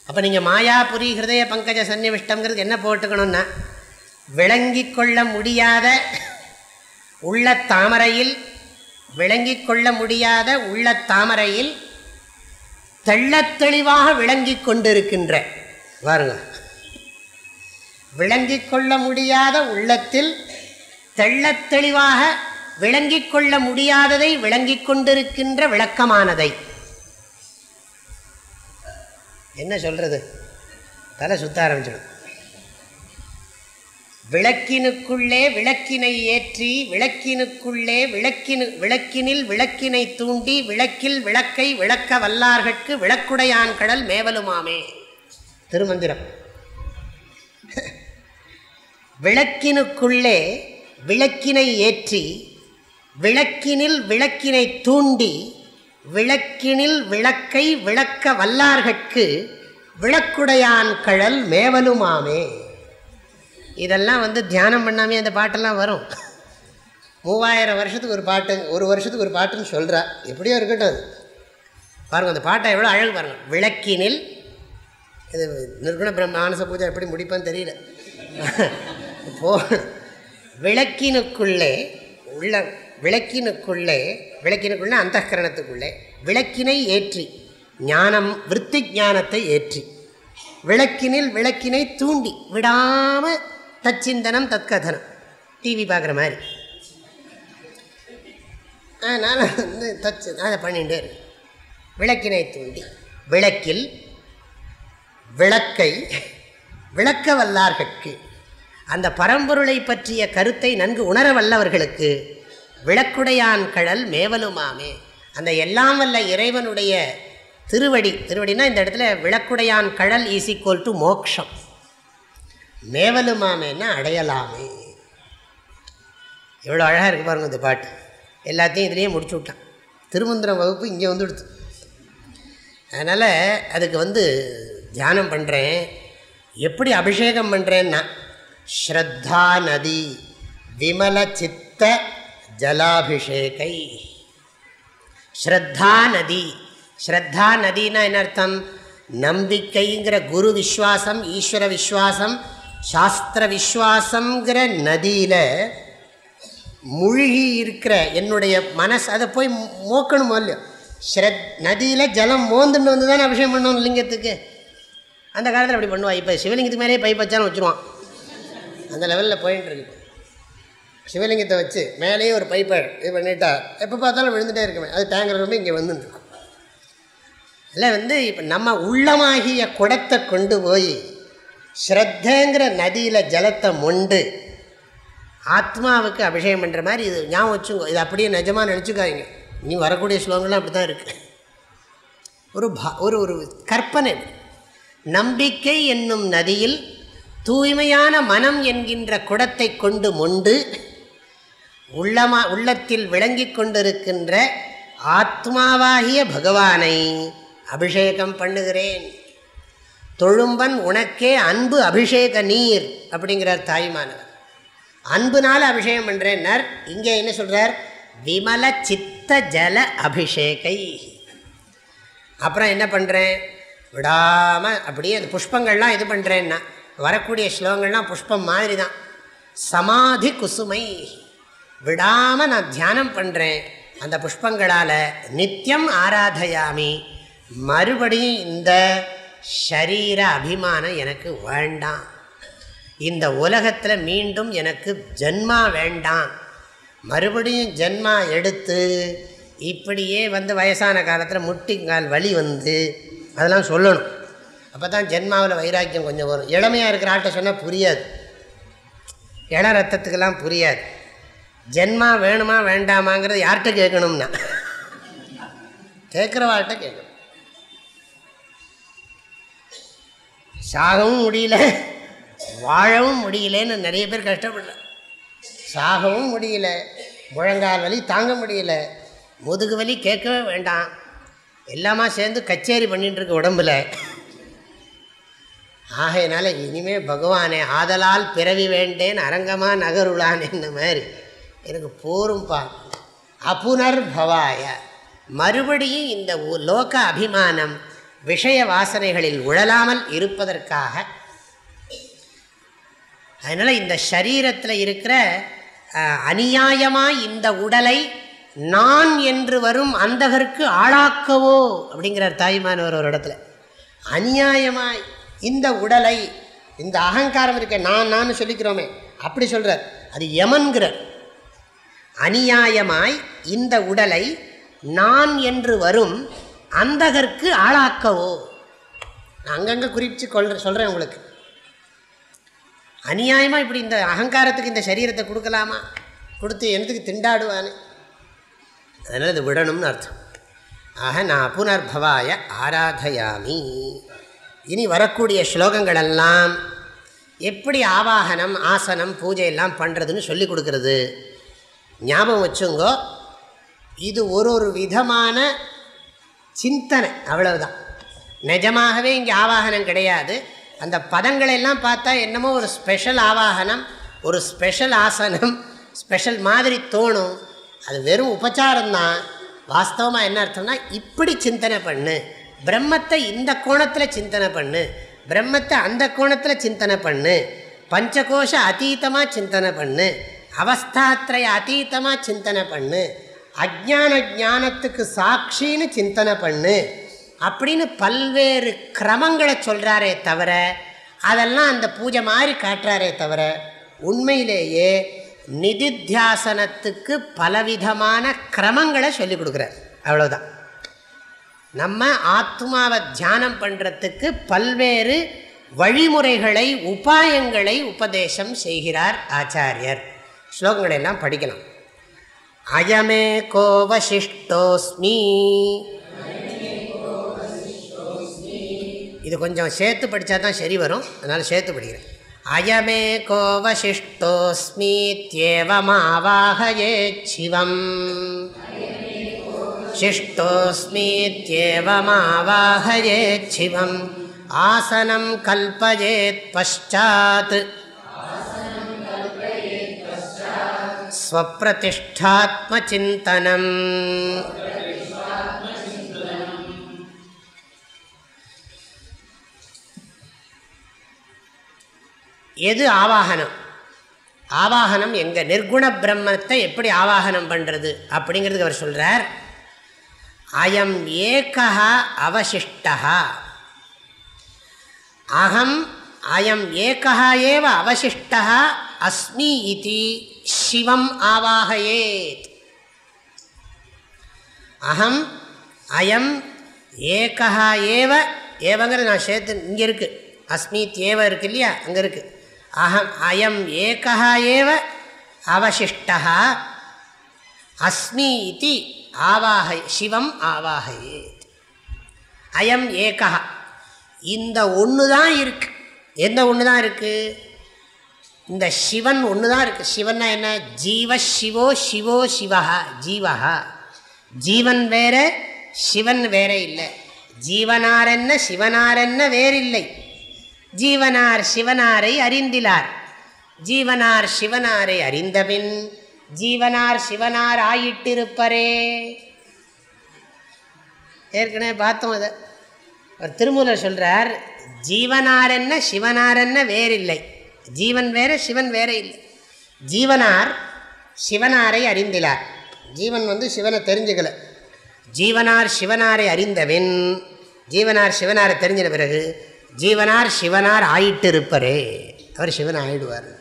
அப்போ நீங்கள் மாயாபுரி ஹிருதய பங்கஜ சன்னிவிஷ்டங்கிறது என்ன போட்டுக்கணும்னா விளங்கி கொள்ள முடியாத உள்ள தாமரையில் விளங்கிக் கொள்ள முடியாத உள்ள தாமரையில் தெள்ளத்தெளிவாக விளங்கிக் கொண்டிருக்கின்ற பாருங்க. விளங்கிக் கொள்ள முடியாத உள்ளத்தில் தெள்ளத்தெளிவாக விளங்கிக் கொள்ள முடியாததை விளங்கிக் கொண்டிருக்கின்ற விளக்கமானதை. என்ன சொல்றது? தலை சுத்த ஆரம்பிச்சிடும். விளக்கினுக்குள்ளே விளக்கினை ஏற்றி விளக்கினுக்குள்ளே விளக்கினு விளக்கினில் விளக்கினை தூண்டி விளக்கில் விளக்கை விளக்க வல்லார்கட்கு விளக்குடையான் கடல் மேவலுமாமே. திருமந்திரம். விளக்கினுக்குள்ளே விளக்கினை ஏற்றி விளக்கினில் விளக்கினை தூண்டி விளக்கினில் விளக்கை விளக்க வல்லார்கட்கு விளக்குடையான் கழல் மேவலுமாமே. இதெல்லாம் வந்து தியானம் பண்ணாமே அந்த பாட்டெல்லாம் வரும். மூவாயிரம் வருஷத்துக்கு ஒரு பாட்டு ஒரு வருஷத்துக்கு ஒரு பாட்டுன்னு சொல்கிறா எப்படியோ இருக்கட்டும் அது. பாருங்கள் அந்த பாட்டை எவ்வளோ அழகு பாருங்கள் விளக்கினில் இது நிர்குண பிரம்மானச பூஜை எப்படி முடிப்பான்னு தெரியல. போ விளக்கினுக்குள்ளே உள்ள விளக்கினுக்குள்ளே விளக்கினுக்குள்ளே அந்தகரணத்துக்குள்ளே விளக்கினை ஏற்றி ஞானம் விற்பி ஞானத்தை ஏற்றி விளக்கினில் விளக்கினை தூண்டி விடாமல் தச்சிந்தனம் தற்கதனம் டிவி பார்க்குற மாதிரி. அதனால் வந்து தச்சு அதை பண்ணிகிட்டே இருக்கு. விளக்கினை தூண்டி. விளக்கில் விளக்கை விளக்க வல்லார்கட்கு அந்த பரம்பொருளை பற்றிய கருத்தை நன்கு உணர வல்லவர்களுக்கு விளக்குடையான் கழல் மேவலுமாமே. அந்த எல்லாம் வல்ல இறைவனுடைய திருவடி திருவடினா இந்த இடத்துல விளக்குடையான் கழல் ஈஸ் ஈக்குவல் டு மோக்ஷம். மேவலுமாமேன்னா அடையலாமே. எவ்வளோ அழகாக இருக்குது பாருங்கள் இந்த பாட்டு. எல்லாத்தையும் இதுலேயே முடிச்சு விட்டான். திருமந்திரம் வகுப்பு இங்கே வந்துடுது அதனால் அதுக்கு வந்து தியானம் பண்ணுறேன் எப்படி அபிஷேகம் பண்ணுறேன்னா ஸ்ரத்தா நதி விமல சித்த ஜலாபிஷேகை. ஸ்ரத்தா நதி. ஸ்ரத்தா நதினா என்ன அர்த்தம்? நம்பிக்கைங்கிற குரு விஸ்வாசம் ஈஸ்வர விஸ்வாசம் சாஸ்திர விஸ்வாசங்கிற நதியில் மூழ்கி இருக்கிற என்னுடைய மனசு அதை போய் மோக்கணும் இல்லையோ? ஸ்ரத் நதியில் ஜலம் மோந்துன்னு வந்து தானே அபிஷேகம் பண்ணணும் லிங்கத்துக்கு. அந்த காலத்தில் அப்படி பண்ணுவான் இப்போ சிவலிங்கத்துக்கு மேலேயே பைப் வச்சாலும் வச்சுருவான். அந்த லெவலில் போயின்னு இருக்கு. சிவலிங்கத்தை வச்சு மேலேயே ஒரு பைப்பை இது பண்ணிட்டா எப்போ பார்த்தாலும் விழுந்துகிட்டே இருக்குமே. அது டேங்கர் ரொம்ப இங்கே வந்துட்டுருக்கும் இல்லை வந்து இப்போ நம்ம உள்ளமாகிய குடத்தை கொண்டு போய் ஸ்ரத்தேங்கிற நதியில் ஜலத்தை மொண்டு. ஆத்மாவுக்கு அபிஷேகம் பண்ணுற மாதிரி இது. ஞாபகம் வச்சுங்க இது அப்படியே நிஜமாக நினச்சிக்காதீங்க. நீ வரக்கூடிய ஸ்லோகங்கள்லாம் அப்படி தான் இருக்குது ஒரு பா ஒரு ஒரு கற்பனை. நம்பிக்கை என்னும் நதியில் தூய்மையான மனம் என்கின்ற குடத்தை கொண்டு மொண்டு உள்ளமா உள்ளத்தில் விளங்கி கொண்டிருக்கின்ற ஆத்மாவாகிய பகவானை அபிஷேகம் பண்ணுகிறேன். தொழும்பன் உனக்கே அன்பு அபிஷேக நீர் அப்படிங்கிறார் தாய்மானவர். அன்புனால அபிஷேகம் பண்ணுறேன்னர் இங்கே என்ன சொல்கிறார் விமல சித்த ஜல அபிஷேகை. அப்புறம் என்ன பண்ணுறேன் விடாமல் அப்படியே அந்த புஷ்பங்கள்லாம் இது பண்ணுறேன்னா வரக்கூடிய ஸ்லோகங்கள்லாம் புஷ்பம் மாதிரி தான் சமாதி குசுமை. விடாமல் நான் தியானம் பண்ணுறேன் அந்த புஷ்பங்களால் நித்தியம் ஆராதையாமி மறுபடியும் இந்த ஷரீர அபிமானம் எனக்கு வேண்டாம். இந்த உலகத்தில் மீண்டும் எனக்கு ஜென்மா வேண்டாம். மறுபடியும் ஜென்மா எடுத்து இப்படியே வந்து வயசான காலத்தில் முட்டிங்கால் வலி வந்து அதெல்லாம் சொல்லணும். அப்போ தான் ஜென்மாவில் வைராக்கியம் கொஞ்சம் வரும். இளமையாக இருக்கிற ஆட்டை சொன்னால் புரியாது. இள ரத்தத்துக்கெல்லாம் புரியாது. ஜென்மா வேணுமா வேண்டாமாங்கிறது யார்கிட்ட கேட்கணும்னா? கேட்குறவாள்கிட்ட கேட்கணும். சாகவும் முடியல வாழவும் முடியலன்னு நிறைய பேர் கஷ்டப்படல சாகவும் முடியல முழங்கால் வலி தாங்க முடியல முதுகு வலி கேட்கவே வேண்டாம். எல்லாமா சேர்ந்து கச்சேரி பண்ணிட்டுருக்கு உடம்பில் உடம்புல. ஆகையினால இனிமே பகவானே ஆதலால் பிறவி வேண்டேன் அரங்கமா நகருளான் என்ன மாதிரி. எனக்கு போரும்பா. அப்புனர் பவாய மறுபடியும் இந்த லோக அபிமானம். விஷய வாசனைகளில் உழலாமல் இருப்பதற்காக. அதனால் இந்த சரீரத்தில் இருக்கிற அநியாயமாக இந்த உடலை நான் என்று வரும் அந்தகருக்கு ஆளாக்கவோ அப்படிங்கிறார் தாய்மானவர் ஒரு இடத்துல. அநியாயமாய் இந்த உடலை இந்த அகங்காரம் இருக்க நான் நான் சொல்லிக்கிறோமே அப்படி சொல்கிறார் அது யமன்கிறார். அநியாயமாய் இந்த உடலை நான் என்று வரும் அந்தகர்க்கு ஆளாக்கவோ? நான் அங்கங்கே குறிப்பிச்சு கொள்ற சொல்கிறேன் உங்களுக்கு. அநியாயமாக இப்படி இந்த அகங்காரத்துக்கு இந்த சரீரத்தை கொடுக்கலாமா? கொடுத்து எனத்துக்கு திண்டாடுவான்னு. அதனால் இது விடணும்னு அர்த்தம். ஆக நான் புனர்பவாய ஆராதயாமி. இனி வரக்கூடிய ஸ்லோகங்களெல்லாம் எப்படி ஆவாகனம் ஆசனம் பூஜை எல்லாம் பண்ணுறதுன்னு சொல்லி கொடுக்கறது. ஞாபகம் வச்சுங்கோ இது ஒரு ஒரு விதமான சிந்தனை அவ்வளவுதான். நிஜமாகவே இங்கே ஆவாகனம் கிடையாது. அந்த பதங்களெல்லாம் பார்த்தா என்னமோ ஒரு ஸ்பெஷல் ஆவாகனம் ஒரு ஸ்பெஷல் ஆசனம் ஸ்பெஷல் மாதிரி தோணும். அது வெறும் உபச்சாரம்தான். வாஸ்தவமாக என்ன அர்த்தம்னா இப்படி சிந்தனை பண்ணு. பிரம்மத்தை இந்த கோணத்தில் சிந்தனை பண்ணு. பிரம்மத்தை அந்த கோணத்தில் சிந்தனை பண்ணு. பஞ்சகோஷ அதீதமாக சிந்தனை பண்ணு. அவஸ்தாத்திரைய அதீதமாக சிந்தனை பண்ணு. அஜான ஞானத்துக்கு சாட்சின்னு சிந்தனை பண்ணு. அப்படின்னு பல்வேறு கிரமங்களை சொல்கிறாரே தவிர அதெல்லாம் அந்த பூஜை மாதிரி காட்டுறாரே தவிர உண்மையிலேயே நிதித்தியாசனத்துக்கு பலவிதமான கிரமங்களை சொல்லிக் கொடுக்குறார். அவ்வளோதான் நம்ம ஆத்மாவை தியானம் பண்ணுறதுக்கு பல்வேறு வழிமுறைகளை உபாயங்களை உபதேசம் செய்கிறார் ஆச்சாரியர். ஸ்லோகங்களை எல்லாம் படிக்கலாம். அயமே அயமேகோவசிஷ்டோஸ்மி இது கொஞ்சம் சேர்த்து படித்தா தான் சரி வரும். அதனால் சேர்த்து படிக்கிறேன். அயமேகோவசிஷ்டோஸ்மீத்யேவமாவாகயேச்சிவம் சிஷ்டோஸ்மீத்யேவமாவாகயேச்சிவம் ஆசனம் கல்பயேத் பஷாத் ஸ்வப்பிரதிஷ்டாத்மச்சிந்தனம். எது ஆவாகனம்? ஆவாகனம் எங்கள் நிர்குண பிரம்மத்தை எப்படி ஆவாகனம் பண்ணுறது அப்படிங்கிறது அவர் சொல்கிறார் அயம் ஏகா அவசிஷ்டா அகம் அயம் ஏகா ஏவ அவசிஷ்டா அஸ்மி இது. சிவம் ஆவாகையேத். அகம் அயம் ஏகா ஏவ ஏவங்கிறது நான் சேர்த்து இங்கே இருக்குது அஸ்மித் ஏவ இருக்கு இல்லையா? அங்கே இருக்குது அகம் அயம் ஏகா ஏவ அவசிஷ்டா அஸ்மி இது ஆவாகை சிவம் ஆவாகையே அயம் ஏகா இந்த ஒன்று தான் இருக்கு. எந்த ஒன்று தான் இருக்குது இந்த சிவன் ஒன்று தான் இருக்குது சிவன்னா என்ன? ஜீவ சிவோ சிவோ சிவஹா ஜீவஹா. ஜீவன் வேற சிவன் வேற இல்லை. ஜீவனார் என்ன? சிவனார் என்ன? வேறில்லை. ஜீவனார் சிவனாரை அறிந்திலார். ஜீவனார் சிவனாரை அறிந்தபின் ஜீவனார் சிவனார் ஆயிட்டிருப்பரே. ஏற்கனவே பார்த்தோம் அதை ஒரு திருமூலர் சொல்கிறார் ஜீவனார் என்ன? சிவனார் என்ன? வேறில்லை. ஜீவன் வேற சிவன் வேற இல்லை. ஜீவனார் சிவனாரை அறிந்திலார். ஜீவன் வந்து சிவனை தெரிஞ்சுக்கல. ஜீவனார் சிவனாரை அறிந்தவின் ஜீவனார் சிவனாரை தெரிஞ்சின பிறகு ஜீவனார் சிவனார் ஆயிட்டு இருப்பரே அவர் சிவன் ஆயிடுவார்.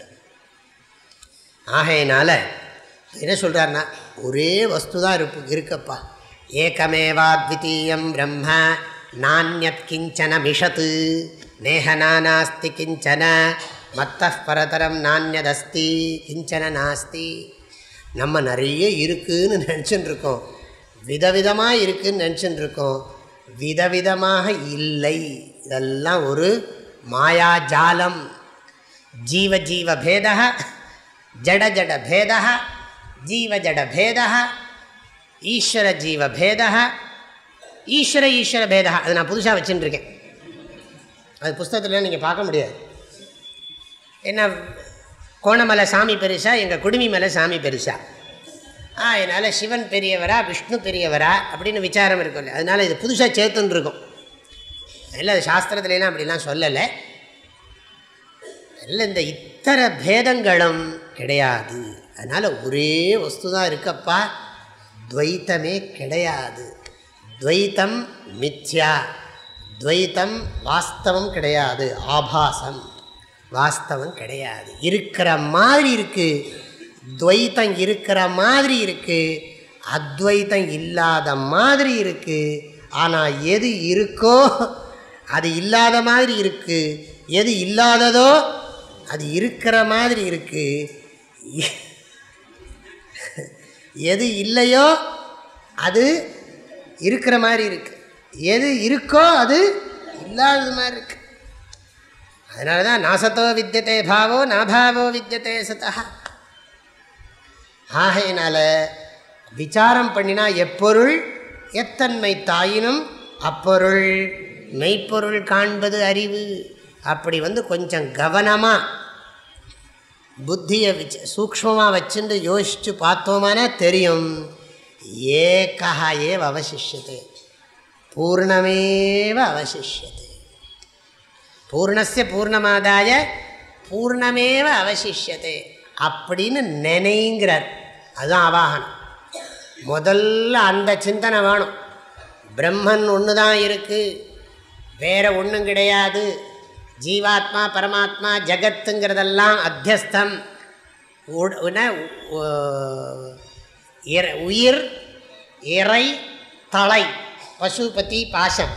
ஆகையினால என்ன சொல்கிறாருன்னா ஒரே வஸ்து தான் இருப்பு இருக்கப்பா. ஏகமேவாத்வித்தீயம் பிரம்ம நானியத் கிஞ்சன மிஷத்து நேகநானாஸ்தி கிஞ்சன மத்த பரதரம் நானியதஸ்தி கிஞ்சன நாஸ்தி. நம்ம நிறைய இருக்குதுன்னு நினச்சின்னு இருக்கோம் விதவிதமாக இருக்குதுன்னு நினச்சின்னு இருக்கோம் விதவிதமாக இல்லை. இதெல்லாம் ஒரு மாயாஜாலம். ஜீவ ஜீவ ஜட ஜட பேத ஜீவ ஜட ஈஸ்வர ஜீவ பேத ஈஸ்வர ஈஸ்வர பேதா அது நான் புதுசாக வச்சுட்டுருக்கேன் அது புஸ்தகத்தில் நீங்கள் பார்க்க முடியாது. என்ன கோணமலை சாமி பெருசா எங்கள் குடுமி மலை சாமி பெருசா? ஆ என்னால் சிவன் பெரியவரா விஷ்ணு பெரியவரா அப்படின்னு விசாரம் இருக்கும்ல அதனால் இது புதுசாக சேர்த்துன்னு இருக்கும் இல்லை அது சாஸ்திரத்துலாம் அப்படிலாம் சொல்லலை. இல்லை இந்த இத்தனை பேதங்களும் கிடையாது. அதனால் ஒரே வஸ்து தான் இருக்கப்பா. துவைத்தமே கிடையாது. துவைத்தம் மித்யா. துவைத்தம் வாஸ்தவம் கிடையாது. ஆபாசம். வாஸ்தவம் கிடையாது. இருக்கிற மாதிரி இருக்குது துவைத்தம் இருக்கிற மாதிரி இருக்குது அத்வைத்தம் இல்லாத மாதிரி இருக்குது ஆனால் எது இருக்கோ அது இல்லாத மாதிரி இருக்குது எது இல்லாததோ அது இருக்கிற மாதிரி இருக்குது எது இல்லையோ அது இருக்கிற மாதிரி இருக்குது எது இருக்கோ அது இல்லாத மாதிரி இருக்குது அதனால தான் நாசத்தோ வித்தியதே பாவோ நாபாவோ வித்தியதே சதா. ஆகையினால விசாரம் பண்ணினா எப்பொருள்? எத்தன்மை தாயினும் அப்பொருள். மெய்ப்பொருள் காண்பது அறிவு. அப்படி வந்து கொஞ்சம் கவனமாக புத்தியை வச்சு சூக்மமாக வச்சுட்டு யோசித்து பார்த்தோமானா தெரியும். ஏகா ஏவ அவசிஷத்தை பூர்ணமேவ அவசிஷத்தை பூர்ணஸ்ய பூர்ணமாதாய பூர்ணமேவ அவசிஷத்தை அப்படின்னு நினைங்கிறார். அதுதான் அவாகனம். முதல்ல அந்த சிந்தனை வேணும். பிரம்மன் ஒன்று தான் இருக்குது வேறு ஒன்றும் கிடையாது. ஜீவாத்மா பரமாத்மா ஜகத்துங்கிறதெல்லாம் அத்தியஸ்தம். உயிர் இறை தலை பசுபதி பாசம்.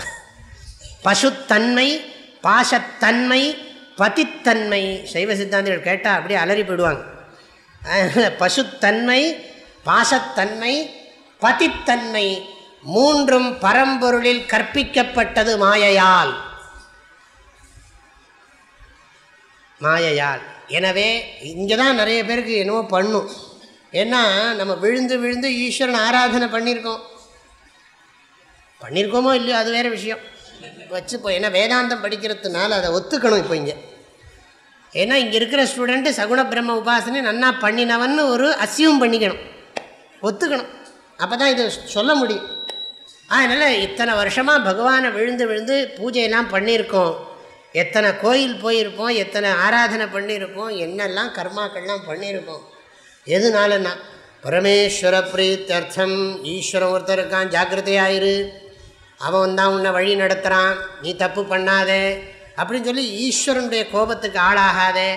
பசுத்தன்மை பாசத்தன்மை பதித்தன்மை. சைவ சித்தாந்திகள் கேட்டால் அப்படியே அலறி போயிடுவாங்க. பசுத்தன்மை பாசத்தன்மை பதித்தன்மை மூன்றும் பரம்பொருளில் கற்பிக்கப்பட்டது மாயையால். மாயையால். எனவே இங்கே தான் நிறைய பேருக்கு என்னவோ பண்ணும். ஏன்னா நம்ம விழுந்து விழுந்து ஈஸ்வரன் ஆராதனை பண்ணியிருக்கோம். பண்ணியிருக்கோமோ இல்லையோ அது வேறு விஷயம். வச்சுப்போம் ஏன்னா வேதாந்தம் படிக்கிறதுனால அதை ஒத்துக்கணும் இப்போ இங்கே. ஏன்னா இங்கே இருக்கிற ஸ்டூடெண்ட்டு சகுண பிரம்ம உபாசனை நன்னா பண்ணினவன்னு ஒரு அசியம் பண்ணிக்கணும். ஒத்துக்கணும். அப்போ தான் இது சொல்ல முடியும். அதனால் இத்தனை வருஷமாக பகவானை விழுந்து விழுந்து பூஜையெல்லாம் பண்ணியிருக்கோம். எத்தனை கோயில் போயிருப்போம் எத்தனை ஆராதனை பண்ணியிருப்போம் என்னெல்லாம் கர்மாக்கள்லாம் பண்ணியிருப்போம் எதுனாலன்னா பரமேஸ்வர பிரீத்தர்த்தம் ஈஸ்வரன் ஒருத்தர் இருக்கான் ஜாக்கிரதையாயிரு. அவன் தான் உன்னை வழி நடத்துகிறான் நீ தப்பு பண்ணாதே. அப்படின்னு சொல்லி ஈஸ்வரனுடைய கோபத்துக்கு ஆளாகாதே.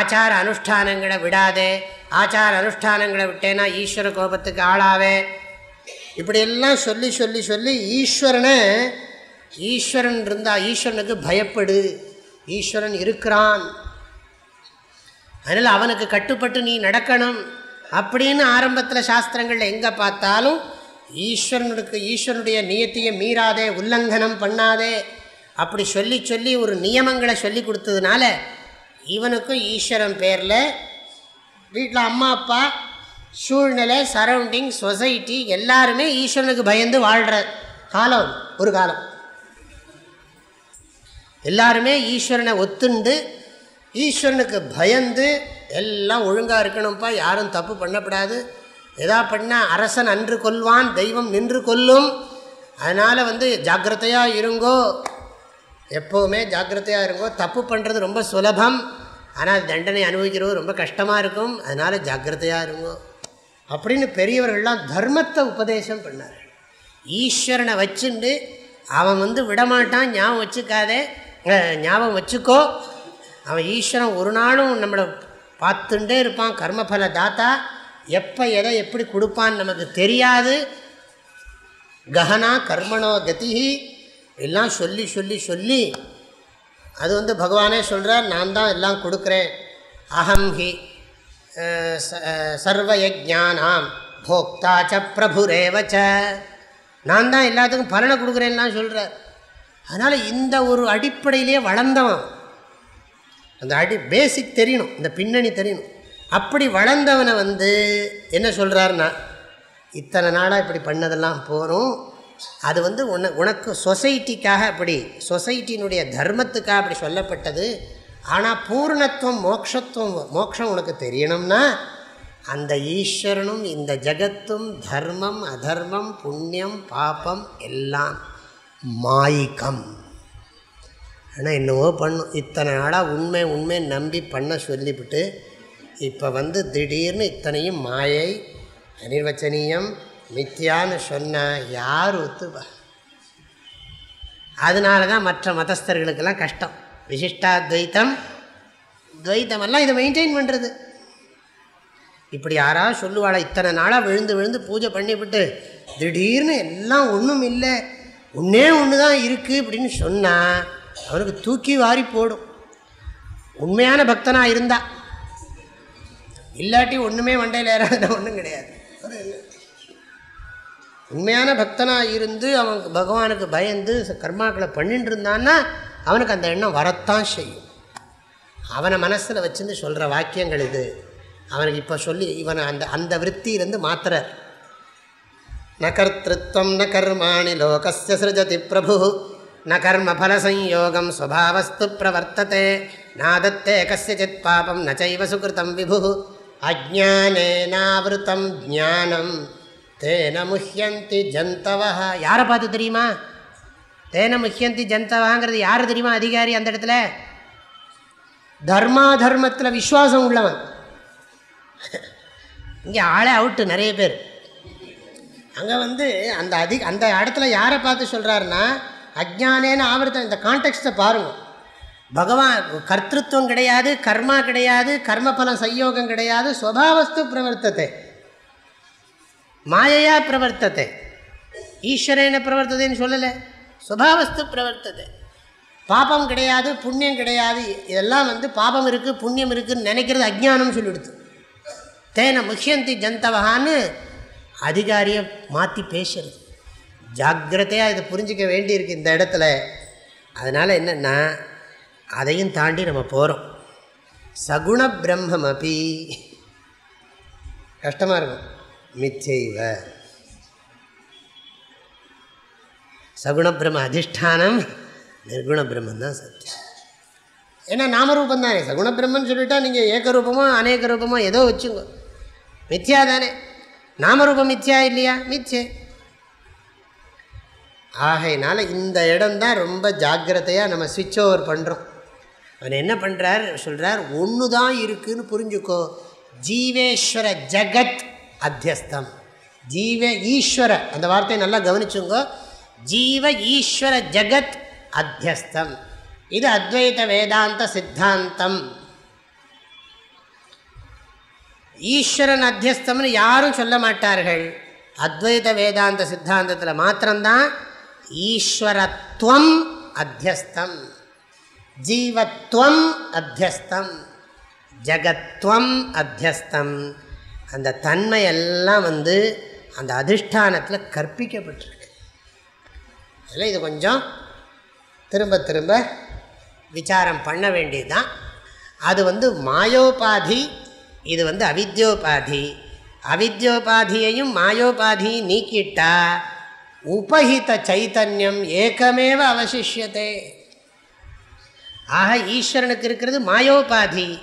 ஆச்சார அனுஷ்டானங்களை விடாதே. ஆச்சார அனுஷ்டானங்களை விட்டேன்னா ஈஸ்வர கோபத்துக்கு ஆளாவே. இப்படியெல்லாம் சொல்லி சொல்லி சொல்லி ஈஸ்வரனை ஈஸ்வரன் இருந்தால் ஈஸ்வரனுக்கு பயப்படு. ஈஸ்வரன் இருக்கிறான். அதனால் அவனுக்கு கட்டுப்பட்டு நீ நடக்கணும். அப்படின்னு ஆரம்பத்தில் சாஸ்திரங்களில் எங்கே பார்த்தாலும் ஈஸ்வரனுக்கு ஈஸ்வரனுடைய நியத்தியை மீறாதே உல்லங்கனம் பண்ணாதே. அப்படி சொல்லி சொல்லி ஒரு நியமங்களை சொல்லி கொடுத்ததுனால இவனுக்கும் ஈஸ்வரன் பேரில் வீட்டில் அம்மா அப்பா சூழ்நிலை சரௌண்டிங் சொசைட்டி எல்லாருமே ஈஸ்வரனுக்கு பயந்து வாழ்கிற காலம் ஒரு காலம். எல்லாருமே ஈஸ்வரனை ஒத்துண்டு ஈஸ்வரனுக்கு பயந்து எல்லாம் ஒழுங்காக இருக்கணும்ப்பா யாரும் தப்பு பண்ணப்படாது. எதா பண்ணால் அரசன் அன்று கொல்வான் தெய்வம் நின்று கொல்லும் அதனால் வந்து ஜாக்கிரதையாக இருங்கோ. எப்போவுமே ஜாக்கிரதையாக இருங்கோ. தப்பு பண்ணுறது ரொம்ப சுலபம். ஆனால் தண்டனை அனுபவிக்கிறது ரொம்ப கஷ்டமாக இருக்கும். அதனால் ஜாக்கிரதையாக இருங்கோ. அப்படின்னு பெரியவர்கள்லாம் தர்மத்தை உபதேசம் பண்ணார் ஈஸ்வரனை வச்சுண்டு அவன் வந்து விடமாட்டான் ஞாபகம் வச்சுக்காதே. ஞாபகம் வச்சுக்கோ. அவன் ஈஸ்வரன் ஒரு நாளும் நம்மளை பார்த்துட்டே இருப்பான் கர்மபல தாத்தா எப்போ எதை எப்படி கொடுப்பான்னு நமக்கு தெரியாது. ககனா கர்மணோ கதி எல்லாம் சொல்லி சொல்லி சொல்லி அது வந்து பகவானே சொல்கிறார் நான் தான் எல்லாம் கொடுக்குறேன். அகம் ஹி சர்வயஜானாம் போக்தா ச பிரபுரேவச்ச நான் தான் எல்லாத்துக்கும் பலனை கொடுக்குறேன்லாம் சொல்கிறார் அதனால் இந்த ஒரு அடிப்படையிலேயே வளர்ந்தவன். அந்த அடி பேசிக் தெரியணும் இந்த பின்னணி தெரியணும். அப்படி வளர்ந்தவனை வந்து என்ன சொல்கிறாருன்னா இத்தனை நாளாக இப்படி பண்ணதெல்லாம் போகிறோம் அது வந்து உன உனக்கு சொசைட்டிக்காக அப்படி சொசைட்டினுடைய தர்மத்துக்காக அப்படி சொல்லப்பட்டது. ஆனால் பூர்ணத்துவம் மோக்ஷத்துவம் மோக்ஷம் உனக்கு தெரியணும்னா அந்த ஈஸ்வரனும் இந்த ஜகத்தும் தர்மம் அதர்மம் புண்ணியம் பாப்பம் எல்லாம் மாயிக்கம் ஆனால் என்னவோ பண்ணும். இத்தனை நாளாக உண்மை உண்மை நம்பி பண்ண சொல்லிவிட்டு இப்போ வந்து திடீர்னு இத்தனையும் மாயை அனிர்வச்சனீயம் மித்தியான்னு சொன்னால் யார் ஒத்துவா? அதனால தான் மற்ற மதஸ்தர்களுக்கெல்லாம் கஷ்டம். விசிஷ்டாத்வைத்தம் துவைத்தமெல்லாம் இதை மெயின்டைன் பண்ணுறது இப்படி யாராவது சொல்லுவாளா இத்தனை நாளாக விழுந்து விழுந்து பூஜை பண்ணிவிட்டு திடீர்னு எல்லாம் ஒன்றும் இல்லை ஒன்றே ஒன்று தான் இருக்குது அப்படின்னு சொன்னால் அவனுக்கு தூக்கி வாரி போடும். உண்மையான பக்தனாக இருந்தால் இல்லாட்டி ஒன்றுமே மண்டையில் ஏறாதுன்னா ஒன்றும் கிடையாது. உண்மையான பக்தனாக இருந்து அவன் பகவானுக்கு பயந்து கர்மாக்களை பண்ணிட்டு இருந்தான்னா அவனுக்கு அந்த எண்ணம் வரத்தான் செய்யும். அவனை மனசில் வச்சுருந்து சொல்கிற வாக்கியங்கள் இது. அவனுக்கு இப்போ சொல்லி இவனை அந்த அந்த விற்த்தியிலேருந்து மாத்திர ந கர்த்திருவம் ந கர்மாணி லோகஸ்ய சிருஜதி பிரபு. ந கர்மஃலசம்யோகம் ஸ்வபாவஸ்து பிரவர்த்தத்தை நாதத்தே கசித் பாபம் நைவ சுகிருத்தம் விபு அஜானேனாவிருத்தம் ஜானம் தேன முஹ்யந்தி ஜந்தவா யாரை பார்த்து தெரியுமா? தேன முஹ்யந்தி ஜந்தவாங்கிறது யார் தெரியுமா? அதிகாரி அந்த இடத்துல. தர்மா தர்மத்தில் விஸ்வாசம் உள்ளவன். இங்கே ஆளே அவுட்டு நிறைய பேர். அங்கே வந்து அந்த அதிக அந்த இடத்துல யாரை பார்த்து சொல்கிறாருன்னா அஜ்ஞானேன்னு ஆவர்த்தம். இந்த கான்டெக்ட்டை பாருங்கள் பகவான் கர்த்தத்துவம் கிடையாது கர்மா கிடையாது கர்மபலம் சையோகம் கிடையாது ஸ்வபாவஸ்து பிரவர்த்தத்தை மாயையா பிரவர்த்தத்தை ஈஸ்வரேன பிரவர்த்ததைன்னு சொல்லலை. சுபாவஸ்து பிரவர்த்ததை. பாபம் கிடையாது புண்ணியம் கிடையாது. இதெல்லாம் வந்து பாபம் இருக்குது புண்ணியம் இருக்குதுன்னு நினைக்கிறது அஜ்ஞானம் சொல்லிடுது. தேன முக்கியந்தி ஜந்தவகான்னு அதிகாரியை மாற்றி பேசுறது. ஜாக்கிரதையாக இதை புரிஞ்சிக்க வேண்டியிருக்கு இந்த இடத்துல. அதனால் என்னென்னா அதையும் தாண்டி நம்ம போகிறோம் சகுண பிரம்மம் அப்பி கஷ்டமாக இருக்கும். மிச்சைவ. சகுண பிரம்ம அதிஷ்டானம் நிர்குண பிரம்மன் தான் சத்தியம். ஏன்னா நாமரூபம் தானே சகுண பிரம்மன் சொல்லிட்டா நீங்கள் ஏகரூபமோ அநேக ரூபமோ ஏதோ வச்சுங்க மித்யா தானே. நாமரூபம் மித்யா இல்லையா? மிச்சே. ஆகையினால இந்த இடம்தான் ரொம்ப ஜாக்கிரதையாக நம்ம ஸ்விட்ச் ஓவர் பண்ணுறோம் அவன் என்ன பண்ணுறார் சொல்கிறார் ஒன்று தான் இருக்குதுன்னு புரிஞ்சுக்கோ. ஜீவேஸ்வர ஜகத் அத்தியஸ்தம். ஜீவ ஈஸ்வர அந்த வார்த்தையை நல்லா கவனிச்சுங்கோ. ஜீவ ஈஸ்வர ஜகத் அத்தியஸ்தம். இது அத்வைத வேதாந்த சித்தாந்தம். ஈஸ்வரன் அத்தியஸ்தம்னு யாரும் சொல்ல மாட்டார்கள். அத்வைத வேதாந்த சித்தாந்தத்தில் மாத்திரம்தான் ஈஸ்வரத்துவம் அத்தியஸ்தம். ஜீவத்வம் அத்தியஸ்தம் ஜகத்வம் அத்தியஸ்தம். அந்த தன்மையெல்லாம் வந்து அந்த அதிஷ்டானத்தில் கற்பிக்கப்பட்டிருக்கு. அதில் இது கொஞ்சம் திரும்ப திரும்ப விசாரம் பண்ண வேண்டியது தான் அது வந்து மாயோபாதி இது வந்து அவித்யோபாதி. அவித்யோபாதியையும் மாயோபாதியும் நீக்கிட்டா உபஹித சைத்தன்யம் ஏக்கமேவ அவசிஷத்தை ஆக ஈஸ்வரனுக்கு இருக்கிறது மாயோபாதி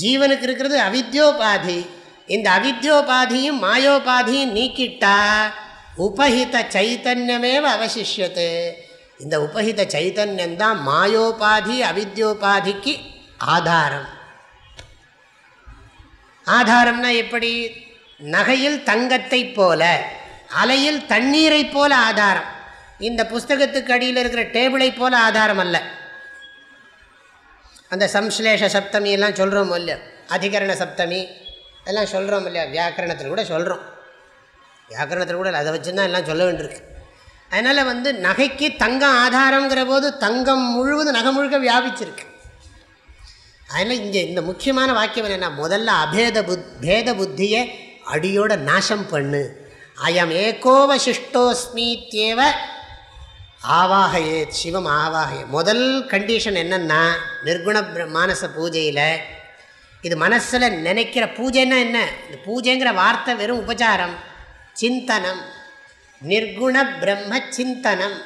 ஜீவனுக்கு இருக்கிறது அவித்யோபாதி. இந்த அவித்யோபாதியும் மாயோபாதியும் நீக்கிட்டா உபஹித சைத்தன்யமேவ அவசிஷத்து இந்த உபஹித சைத்தன்யந்தான் மாயோபாதி அவித்யோபாதிக்கு ஆதாரம். ஆதாரம்னா எப்படி? நகையில் தங்கத்தை போல அலையில் தண்ணீரை போல ஆதாரம். இந்த புஸ்தகத்துக்கு அடியில் இருக்கிற டேபிளை போல ஆதாரம் அல்ல. அந்த சம்ஸ்லேஷ சப்தமி எல்லாம் சொல்கிறோம் இல்லையா? அதிகரண சப்தமி எல்லாம் சொல்கிறோம் இல்லையா? வியாக்கரணத்தில் கூட சொல்கிறோம் வியாக்கரணத்தில் கூட அதை வச்சு தான் எல்லாம் சொல்ல வேண்டியிருக்கு. அதனால் வந்து நகைக்கு தங்கம் ஆதாரங்கிற போது தங்கம் முழுவதும் நகை முழுக்க வியாபிச்சிருக்கு. அதனால் இங்கே இந்த முக்கியமான வாக்கியம் என்னென்னா முதல்ல அபேத புத் பேத புத்தியை அடியோட நாசம் பண்ணு. அயம் ஏகோவசிஷ்டோஸ்மீத்தியேவ ஆவாகையே சிவம் ஆவாகைய. முதல் கண்டிஷன் என்னென்னா நிர்குண மானச பூஜையில் இது மனசில் நினைக்கிற பூஜைன்னா என்ன? இந்த பூஜைங்கிற வார்த்தை வெறும் உபச்சாரம். சிந்தனம். நிர்குண பிரம்ம சிந்தனம்.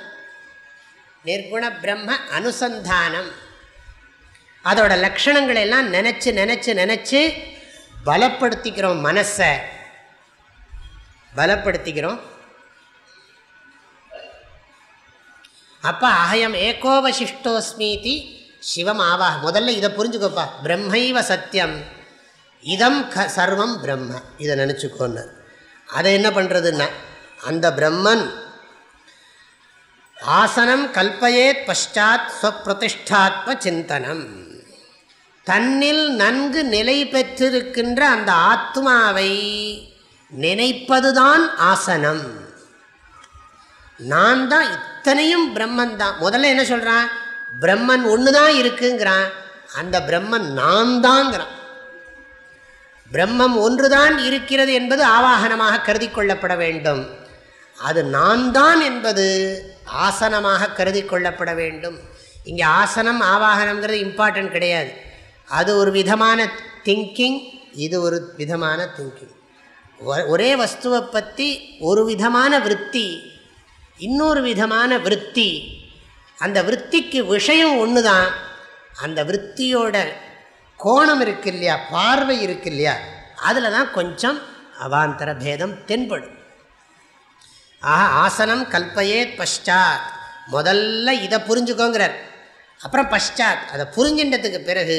நிர்குண பிரம்ம அனுசந்தானம். அதோட லக்ஷணங்களை எல்லாம் நினச்சி நினச்சி நினச்சி பலப்படுத்திக்கிறோம் மனசை. பலப்படுத்திக்கிறோம் அப்போ அஹயம் ஏகோவசிஷ்டோஸ்மீதி சிவம் ஆவாக முதல்ல இதை புரிஞ்சுக்கோப்பா. பிரம்மைவ சத்தியம் இதம் க சர்வம் பிரம்ம. இதை நினச்சிக்கோன்னு. அதை என்ன பண்ணுறதுன்னா அந்த பிரம்மன் ஆசனம் கல்பயேத் பஷாத் ஸ்வப்பிரதிஷ்டாத்ம சிந்தனம். தன்னில் நன்கு நிலை பெற்றிருக்கின்ற அந்த ஆத்மாவை நினைப்பதுதான் ஆசனம். நான் தான் அத்தனையும் பிரம்மன் தான் முதல்ல என்ன சொல்கிறான் பிரம்மன் ஒன்று தான் இருக்குங்கிறான். அந்த பிரம்மன் நான் தாங்கிறான் பிரம்மம் ஒன்றுதான் இருக்கிறது என்பது ஆவாகனமாக கருதி கொள்ளப்பட வேண்டும். அது நான் தான் என்பது ஆசனமாக கருதி கொள்ளப்பட வேண்டும். இங்கே ஆசனம் ஆவாகனம்ங்கிறது இம்பார்ட்டன்ட் கிடையாது. அது ஒரு விதமான திங்கிங் இது ஒரு விதமான திங்கிங் ஒரே வஸ்துவை பற்றி ஒரு விதமான விற்பி இன்னொரு விதமான விற்பி. அந்த விற்பிக்கு விஷயம் ஒன்று தான் அந்த விற்பியோட கோணம் இருக்கு இல்லையா பார்வை இருக்கு இல்லையா அதில் தான் கொஞ்சம் அவாந்தர பேதம் தென்படும். ஆஹா ஆசனம் கல்பையே பஷ்டாத் முதல்ல இதை புரிஞ்சுக்கோங்கிறார். அப்புறம் பஷ்டாத் அதை புரிஞ்சின்றதுக்கு பிறகு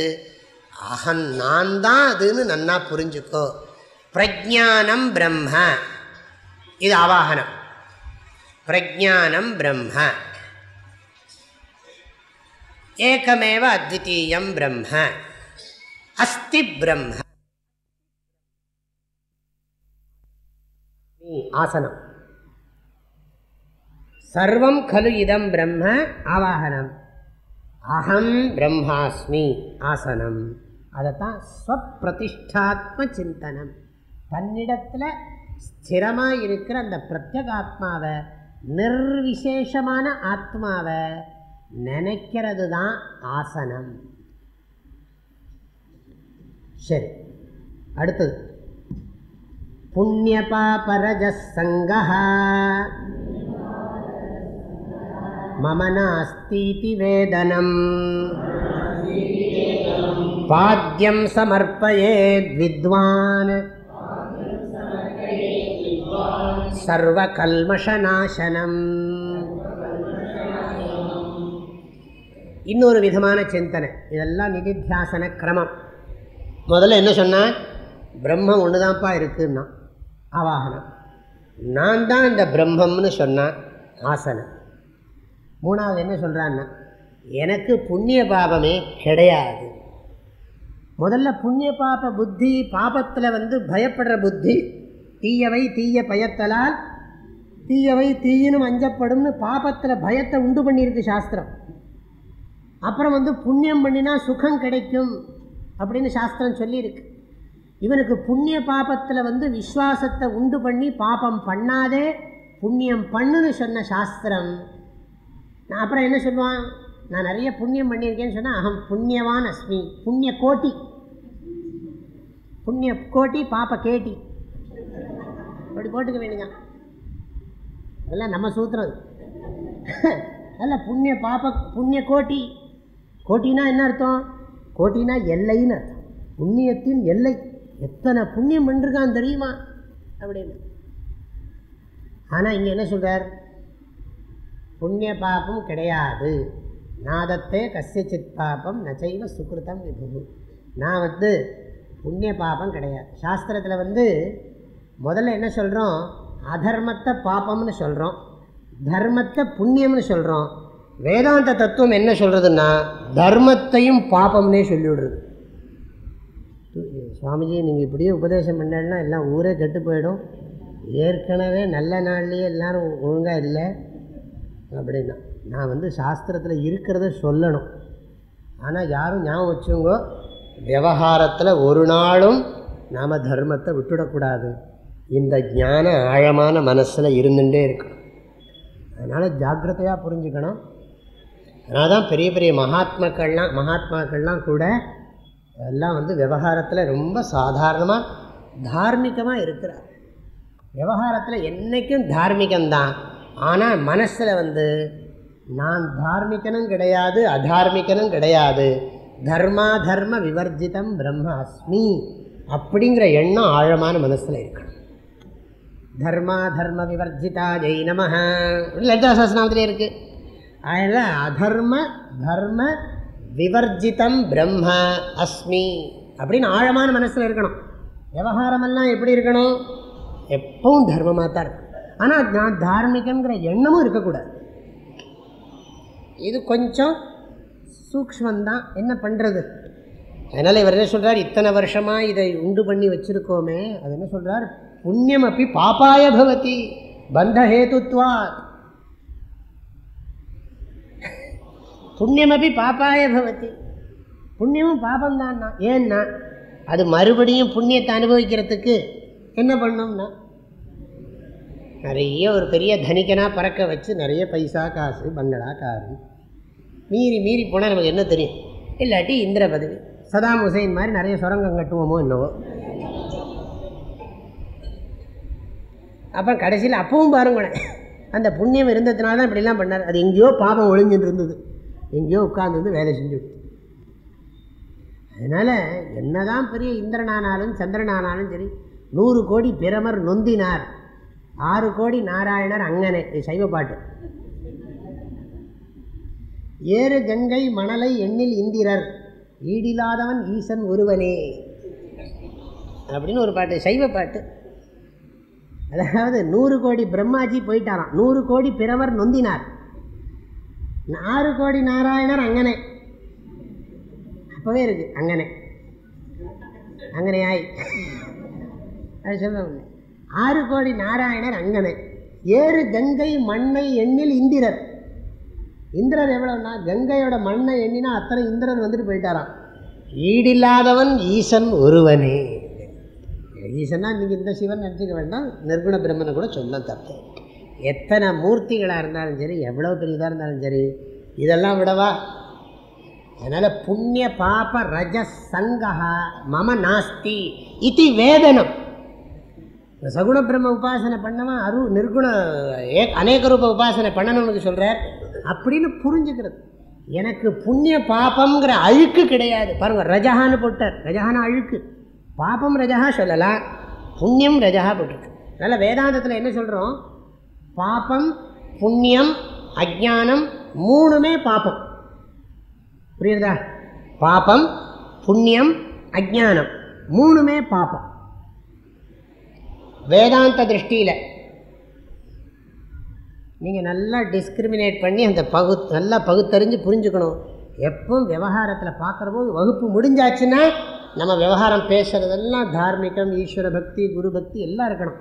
அகன் நான் தான் அதுன்னு நன்னா புரிஞ்சுக்கோ. பிரஜானம் பிரம்ம. இது அவாகனம் பிரஜானம் பிரம்ம. ஏகமேவ அத்விதீயம் பிரம்ம. அஸ்தி பிரம்ம. ஆசனம். சர்வம் கலு இதம் பிரம்ம ஆவாகனம். அகம் பிரம்மாஸ்மி ஆசனம். அதைத்தான் ஸ்வப்பிரதிஷ்டாத்ம சிந்தனம். தன்னிடத்தில் ஸ்திரமாக இருக்கிற அந்த பிரத்யகாத்மாவை நிர்விசேஷமான ஆத்மாவை நினைக்கிறது தான் ஆசனம். சரி அடுத்தது. புண்ணிய பாபரஜங்க மம நாஸ்தீதி வேதனம். பாத்தியம் சமர்ப்பயேத் வித்வான். சர்வகல்மஷநாசனம். இன்னொரு விதமான சிந்தனை. இதெல்லாம் நிதித்தியாசன கிரமம். முதல்ல என்ன சொன்னால் பிரம்மம் ஒன்று தான்ப்பா இருக்குன்னா ஆவாகனம். நான் தான் இந்த பிரம்மம்னு சொன்னான் ஆசனம். மூணாவது என்ன சொல்கிறான்னா எனக்கு புண்ணிய பாபமே கிடையாது. முதல்ல புண்ணிய பாப புத்தி பாபத்தில் வந்து பயப்படுற புத்தி தீயவை தீய பயத்தலால் தீயவை தீயினும் அஞ்சப்படும்னு பாபத்தில் பயத்தை உண்டு பண்ணியிருக்கு சாஸ்திரம். அப்புறம் வந்து புண்ணியம் பண்ணினா சுகம் கிடைக்கும் அப்படின்னு சாஸ்திரம் சொல்லியிருக்கு. இவனுக்கு புண்ணிய பாபத்தில் வந்து விஸ்வாசத்தை உண்டு பண்ணி பாபம் பண்ணாதே புண்ணியம் பண்ணுன்னு சொன்ன சாஸ்திரம். நான் அப்புறம் என்ன சொல்லுவான்? நான் நிறைய புண்ணியம் பண்ணியிருக்கேன்னு சொன்னால் அகம் புண்ணியவான் அஸ்மி புண்ணிய கோட்டி. புண்ணிய கோட்டி பாப்ப கேட்டி. அப்படி போட்டுக்க வேணுங்க அதெல்லாம் நம்ம சூத்திரம் அல்ல புண்ணிய பாப்ப புண்ணிய கோட்டி. கோட்டினா என்ன அர்த்தம்? கோட்டினா எல்லைன்னு அர்த்தம். புண்ணியத்தின் எல்லை. எத்தனை புண்ணியம் பண்ணிருக்கான் தெரியுமா? அப்படின்னு. ஆனால் இங்கே என்ன சொல்கிறார் புண்ணிய பாபம் கிடையாது. நாதத்தே கசியச்சித் பாபம் நச்சைவ சுக்கிருத்தம் விபு நான் வந்து புண்ணிய பாபம் கிடையாது. சாஸ்திரத்தில் வந்து முதல்ல என்ன சொல்கிறோம் அதர்மத்தை பாப்பம்னு சொல்கிறோம் தர்மத்தை புண்ணியம்னு சொல்கிறோம் வேதாந்த தத்துவம் என்ன சொல்கிறதுன்னா தர்மத்தையும் பாப்பம்னே சொல்லிவிடுறது. சுவாமிஜி நீங்கள் இப்படியே உபதேசம் பண்ணலன்னா எல்லாம் ஊரே கெட்டு போயிடும். ஏற்கனவே நல்ல நாள்லேயே எல்லோரும் ஒழுங்காக இல்லை. அப்படின்னா நான் வந்து சாஸ்திரத்தில் இருக்கிறத சொல்லணும். ஆனால் யாரும் ஞாபகம் வச்சுங்கோ விவகாரத்தில் ஒரு நாளும் நாம் தர்மத்தை விட்டுடக்கூடாது. இந்த ஞான ஆழமான மனசில் இருந்துகிட்டே இருக்கணும். அதனால் ஜாக்கிரதையாக புரிஞ்சுக்கணும். அதனால தான் பெரிய பெரிய மகாத்மாக்கள்லாம் மகாத்மாக்கள்லாம் கூட எல்லாம் வந்து விவகாரத்தில் ரொம்ப சாதாரணமாக தார்மிகமாக இருக்கிறார். விவகாரத்தில் என்றைக்கும் தார்மிகம்தான். ஆனால் மனசில் வந்து நான் தார்மிகனும் கிடையாது அதார்மிகனும் கிடையாது. தர்மா தர்ம விவர்ஜிதம் பிரம்ம அஸ்மி அப்படிங்கிற எண்ணம் ஆழமான மனசில் இருக்கணும். தர்மா தர்ம விவர்ஜிதா ஜெய் நம லலிதா சாஸ்திரநாமத்திலே இருக்குது அதனால் அதர்ம தர்ம விவர்ஜிதம் பிரம்ம அஸ்மி அப்படின்னு ஆழமான மனசில் இருக்கணும். விவகாரமெல்லாம் எப்படி இருக்கணும்? எப்பவும் தர்மமாக தான் இருக்கும். ஆனால் நான் தார்மிகங்கிற எண்ணமும் இருக்கக்கூடாது. இது கொஞ்சம் சூக்மந்தான் என்ன பண்ணுறது அதனால் இவர் என்ன சொல்கிறார் இத்தனை வருஷமாக இதை உண்டு பண்ணி வச்சுருக்கோமே. அது என்ன சொல்கிறார் புண்ணியம் அப்படி பாப்பாய பவதி பந்தஹேதுத்வா புண்ணியமப்பி பாப்பாய பவதி. புண்ணியமும் பாபம்தான் ஏன்னா அது மறுபடியும் புண்ணியத்தை அனுபவிக்கிறதுக்கு என்ன பண்ணோம்னா நிறைய ஒரு பெரிய தனிக்கனாக பறக்க வச்சு நிறைய பைசா காசு பங்களா காரு. மீறி மீறி போனால் நமக்கு என்ன தெரியும்? இல்லாட்டி இந்திர பதவி சதாம் ஹுசைன் மாதிரி நிறைய சுரங்கம் கட்டுவோமோ என்னவோ. அப்புறம் கடைசியில் அப்பவும் பாருங்களேன். அந்த புண்ணியம் இருந்ததுனால தான் இப்படிலாம் பண்ணார். அது எங்கேயோ பாபம் ஒழிஞ்சுட்டு இருந்தது. எங்கேயோ உட்காந்துருந்து வேலை செஞ்சு அதனால் என்னதான் பெரிய இந்திரனானாலும் சந்திரனானாலும் சரி நூறு கோடி பிரமர் நொந்தினார். ஆறு கோடி நாராயணர் அங்கனே. இது சைவ பாட்டு. ஏறு கங்கை மணலை எண்ணில் இந்திரர். ஈடில்லாதவன் ஈசன் ஒருவனே. அப்படின்னு ஒரு பாட்டு சைவ பாட்டு. அதாவது நூறு கோடி பிரம்மாஜி போயிட்டாராம். நூறு கோடி பிறவர் நொந்தினார். ஆறு கோடி நாராயணர் அங்கனே. அப்போவே இருக்கு அங்கனே. அங்கனே ஆய் அது சொல்லுவாங்க ஆறு கோடி நாராயணர் அங்கனே. ஏறு கங்கை மண்ணை எண்ணில் இந்திரர். இந்திரர் எவ்வளோன்னா கங்கையோட மண்ணை எண்ணினா அத்தனை இந்திரன் வந்துட்டு போயிட்டாராம். ஈடில்லாதவன் ஈசன் ஒருவனே. ஈசன்னா நீங்கள் இந்த சிவன் நினச்சிக்க வேண்டாம் நிர்குண பிரம்மனை கூட சொல்ல தப்பு. எத்தனை மூர்த்திகளாக இருந்தாலும் சரி எவ்வளோ பெரியதாக இருந்தாலும் சரி இதெல்லாம் விடவா? அதனால் புண்ணிய பாப ரஜ சங்கா மம நாஸ்தி இது வேதனம். சகுண பிரம்ம உபாசனை பண்ணவன் அரு நிர்குண ஏ அநேக ரூப உபாசனை பண்ணணும்னு சொல்கிறார் அப்படின்னு புரிஞ்சுக்கிறது. எனக்கு புண்ணிய பாப்பங்கிற அழுக்கு கிடையாது. பாருங்கள் ரஜகான்னு போட்டார். ரஜஹான அழுக்கு. பாப்பம் ரஜகா சொல்லலாம் புண்ணியம் ரஜகா போட்டிருக்கு. அதனால் வேதாந்தத்தில் என்ன சொல்கிறோம் பாப்பம் புண்ணியம் அஜானம் மூணுமே பாப்பம் புரியுறதா? பாபம் புண்ணியம் அஜானம் மூணுமே பாப்பம் வேதாந்த திருஷ்டியில் நீங்கள் நல்லா டிஸ்கிரிமினேட் பண்ணி அந்த பகு நல்லா பகுத்தறிஞ்சு புரிஞ்சுக்கணும். எப்பவும் விவகாரத்தில் பார்க்குற போது வகுப்பு முடிஞ்சாச்சுன்னா நம்ம விவகாரம் பேசுகிறதெல்லாம் தார்மிகம் ஈஸ்வர பக்தி குரு பக்தி எல்லாம் இருக்கணும்.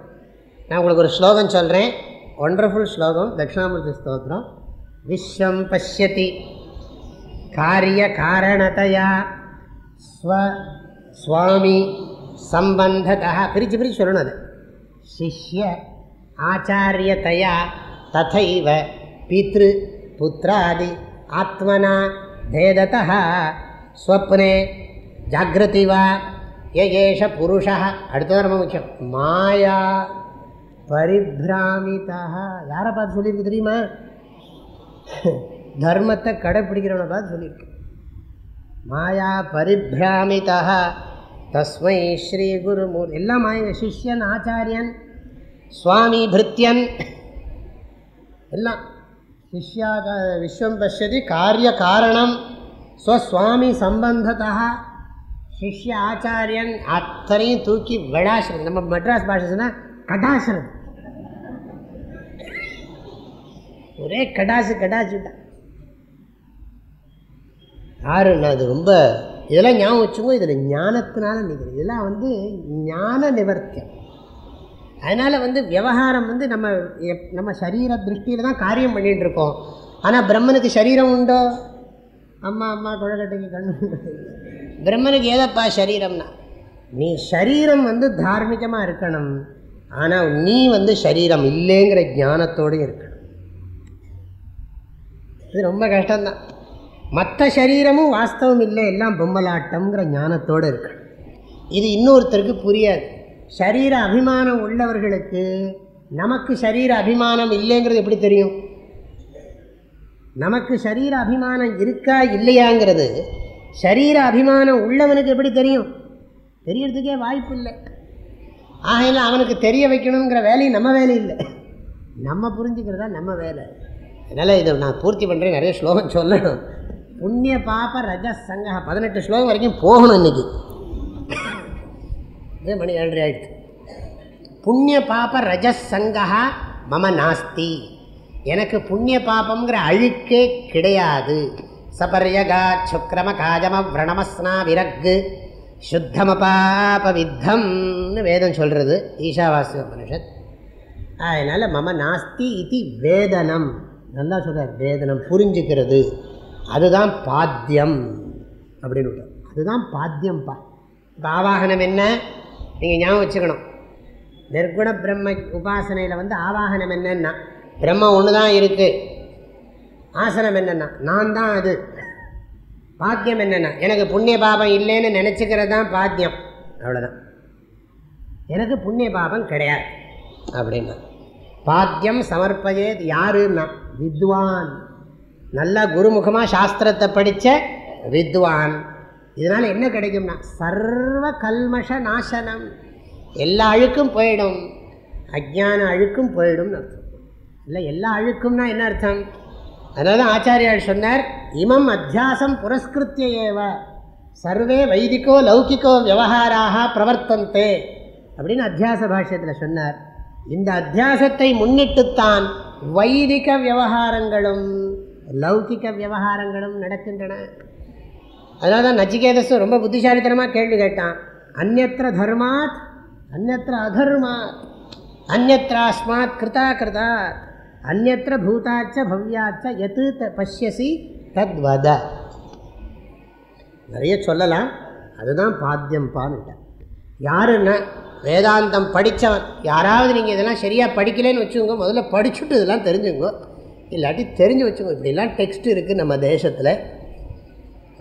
நான் உங்களுக்கு ஒரு ஸ்லோகம் சொல்கிறேன் ஒண்டர்ஃபுல் ஸ்லோகம். தட்சிணாமூர்த்தி ஸ்தோத்திரம். விஸ்வம் பசியதி காரிய காரணத்தையா ஸ்வ சுவாமி சம்பந்ததா. பிரித்து பிரித்து சொல்லணும் அது. சிஷ்ய ஆச்சாரியத்தையா ததைவ பித்ரு புத்திராதி ஆத்மனா பேதத்தா ஸ்வப்னே ஜாகிருதி வா ஏஷ புருஷா அடுத்தது ரொம்ப முக்கியம் மாயா பரிபிராமிதா யாரை பார்த்து சொல்லியிருக்கு தெரியுமா தர்மத்தை கடைப்பிடிக்கிறவனை பார்த்து சொல்லியிருக்கு மாயா பரிபிராமிதா தஸ்மை ஸ்ரீ குருமூர் எல்லாம் மாய சிஷ்யன் ஆச்சாரியன் சுவாமி பிருத்தியன் எல்லாம் சிஷ்யாக விஸ்வம் பசியதி காரிய காரணம் ஸ்வஸ்வாமி சம்பந்தத்தா சிஷ்ய ஆச்சாரியன் அத்தனையும் தூக்கி விடாசுறது நம்ம மெட்ராஸ் பாஷை சொன்னால் கடாசுறது ஒரே கடாசு கடாசுட்டான் யாரு அது ரொம்ப இதெல்லாம் ஞாபகம் வச்சுக்கோ இதில் ஞானத்தினால நிற்கிறது இதெல்லாம் வந்து ஞான நிவர்த்தியம். அதனால் வந்து விவகாரம் வந்து நம்ம எப் நம்ம சரீர திருஷ்டியில் தான் காரியம் பண்ணிகிட்டு இருக்கோம். ஆனால் பிரம்மனுக்கு சரீரம் உண்டோ? அம்மா அம்மா குழக்கட்டைக்கு கண்ணு. பிரம்மனுக்கு ஏதப்பா சரீரம்னா? நீ சரீரம் வந்து தார்மீகமாக இருக்கணும். ஆனால் நீ வந்து சரீரம் இல்லைங்கிற ஞானத்தோடு இருக்கணும். இது ரொம்ப கஷ்டம்தான். மற்ற சரீரமும் வாஸ்தவம் இல்லை எல்லாம் பொம்மலாட்டம்ங்கிற ஞானத்தோடு இருக்கணும். இது இன்னொருத்தருக்கு புரியாது. சரீர அபிமானம் உள்ளவர்களுக்கு நமக்கு சரீர அபிமானம் இல்லைங்கிறது எப்படி தெரியும்? நமக்கு சரீர அபிமானம் இருக்கா இல்லையாங்கிறது சரீர அபிமானம் உள்ளவனுக்கு எப்படி தெரியும்? தெரியறதுக்கே வாய்ப்பு இல்லை. ஆகையில் அவனுக்கு தெரிய வைக்கணுங்கிற வேலையும் நம்ம வேலை இல்லை. நம்ம புரிஞ்சுக்கிறதா நம்ம வேலை. அதனால் இதை நான் பூர்த்தி பண்ணுறேன் நிறைய ஸ்லோகம் சொல்லணும். புண்ணிய பாப்ப ரஜ சங்கா பதினெட்டு ஸ்லோகம் வரைக்கும் போகணும் இன்றைக்கி இதே மணி ஏழரை ஆயிடுச்சு. புண்ணிய பாப ரஜ சங்கா மம நாஸ்தி. எனக்கு புண்ணிய பாபங்கிற அழுக்கே கிடையாது. சபரியகா சுக்ரம காஜம விரணமஸ்னா விரக்கு. சுத்தம பாப வித்தம்னு வேதம் சொல்கிறது ஈஷாவாசிய உபனிஷத் அதனால் மம நாஸ்தி இது வேதனம். நல்லா சொல்கிறார் வேதனம் புரிஞ்சுக்கிறது. அதுதான் பாத்தியம். அப்படின்னு விட்டார். அதுதான் பாத்தியம்பா. இப்போ ஆவாகனம் என்ன? நீங்கள் ஞாபகம் வச்சுக்கணும். நிர்குண பிரம்ம உபாசனையில் வந்து ஆவாகனம் என்னென்னா பிரம்ம ஒன்று தான் இருக்குது ஆசனம் என்னென்னா நான் தான் அது. பாத்தியம் என்னென்னா எனக்கு புண்ணிய பாபம் இல்லைன்னு நினச்சிக்கிறது தான் பாத்தியம் அவ்வளோதான் எனக்கு புண்ணிய பாபம் கிடையாது. அப்படின்னா பாத்தியம் சமர்ப்பதே யாருன்னா வித்வான். நல்லா குருமுகமாக சாஸ்திரத்தை படித்த வித்வான். இதனால் என்ன கிடைக்கும்னா சர்வ கல்மஷ நாசனம். எல்லா அழுக்கும் போயிடும். அஜ்ஞான அழுக்கும் போயிடும்னு அர்த்தம். இல்லை எல்லா அழுக்கும்னா என்ன அர்த்தம்? அதனால தான் ஆச்சாரியார் சொன்னார் இமம் அத்தியாசம் புரஸ்கிருத்திய ஏவ. சர்வே வைதிகோ லௌகிக்கோ விவகாராக பிரவர்த்தந்தே. அப்படின்னு அத்தியாச பாஷ்யத்தில் சொன்னார். இந்த அத்தியாசத்தை முன்னிட்டுத்தான் வைதிக விவகாரங்களும் லௌகிக விவகாரங்களும் நடக்கின்றன. அதனால தான் நச்சிகேதஸும் ரொம்ப புத்திசாலித்தனமாக கேள்வி கேட்டான். அந்நத்திர தர்மாத் அந்நத்திர அதர்மாத் அந்நத்திராஸ்மாத் கிருதா கிருதாத் அந்நத்திர பூதாச்ச பவ்யாச்ச எது த பஷ்யசி தத்வத. நிறைய சொல்லலாம். அதுதான் பாத்தியம் பான்னுட்டார் யாருன்னா வேதாந்தம் படித்தவன் யாராவது நீங்கள் இதெல்லாம் சரியாக படிக்கலைன்னு வச்சுக்கோங்க. முதல்ல படிச்சுட்டு இதெல்லாம் தெரிஞ்சுங்க இல்லாட்டி தெரிஞ்சு வச்சுக்கோங்க இப்படிலாம் டெக்ஸ்ட் இருக்குது நம்ம தேசத்தில்.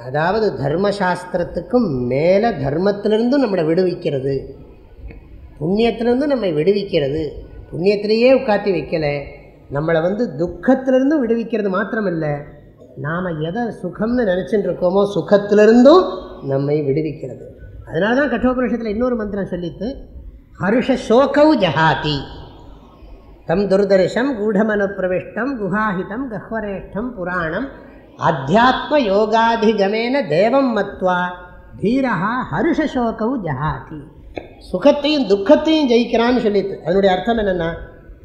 அதாவது தர்மசாஸ்திரத்துக்கும் மேலே தர்மத்திலிருந்தும் நம்மளை விடுவிக்கிறது. புண்ணியத்திலிருந்தும் நம்மை விடுவிக்கிறது. புண்ணியத்திலேயே உட்காத்தி வைக்கலை. நம்மளை வந்து துக்கத்திலிருந்தும் விடுவிக்கிறது மாத்திரமில்லை. நாம் எதை சுகம்னு நினச்சிட்டு இருக்கோமோ சுகத்திலிருந்தும் நம்மை விடுவிக்கிறது. அதனால தான் கட்டோபனிஷத்தில் இன்னொரு மந்திரம் சொல்லித்து ஹருஷ சோகௌ ஜஹாதி தம் துர்தர்ஷம் கூடமனுப்பிரவிஷ்டம் குஹாஹிதம் கஹ்வரேஷ்டம் புராணம் அத்தியாத்ம யோகாதிகமேன தேவம் மத்வா தீரஹா ஹருஷசோகவு ஜஹாதி சுகத்தையும் துக்கத்தையும் ஜெயிக்கிறான்னு சொல்லிட்டு அதனுடைய அர்த்தம் என்னென்னா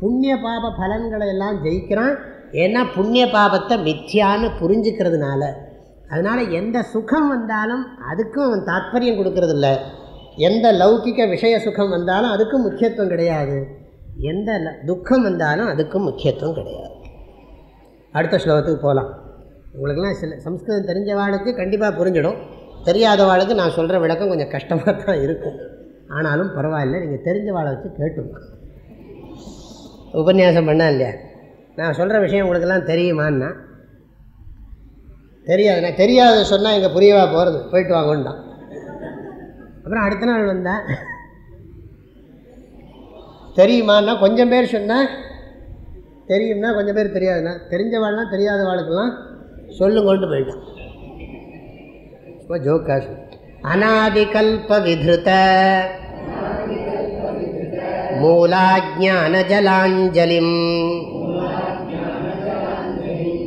புண்ணிய பாப பலன்களை எல்லாம் ஜெயிக்கிறான். ஏன்னா புண்ணிய பாபத்தை மித்தியான்னு புரிஞ்சுக்கிறதுனால. அதனால் எந்த சுகம் வந்தாலும் அதுக்கும் அவன் தாத்பரியம் கொடுக்கறதில்ல. எந்த லௌகிக விஷய சுகம் வந்தாலும் அதுக்கும் முக்கியத்துவம் கிடையாது. எந்த ல- துக்கம் வந்தாலும் அதுக்கும் முக்கியத்துவம் கிடையாது. அடுத்த ஸ்லோகத்துக்கு போகலாம் உங்களுக்கெல்லாம் சில சம்ஸ்கிருதம் தெரிஞ்சவாளுக்கு கண்டிப்பாக புரிஞ்சிடும். தெரியாதவாளுக்கு நான் சொல்கிற விளக்கம் கொஞ்சம் கஷ்டமாக தான் இருக்கும். ஆனாலும் பரவாயில்ல நீங்கள் தெரிஞ்சவாளை வச்சு கேட்டுங்க உபன்யாசம் பண்ணா இல்லையா? நான் சொல்கிற விஷயம் உங்களுக்கெல்லாம் தெரியுமான்னா தெரியாது நான் தெரியாத சொன்னால் இங்கே புரியவா போகிறது போயிட்டு வாங்கன்ட்டான் அப்புறம் அடுத்த நாள் வந்தேன் தெரியுமான்னா கொஞ்சம் பேர் சொன்னால் தெரியும்னா கொஞ்சம் பேர் தெரியாதுன்னா தெரிஞ்சவாள்னா தெரியாதவாளுக்கெல்லாம் சொல்லுங்கொண்டு போயிட்டான். சும்மா ஜோக்கா சொல்லு அநாதிகல்ப விதிருத மூலாஜானஜலாஞ்சலிம்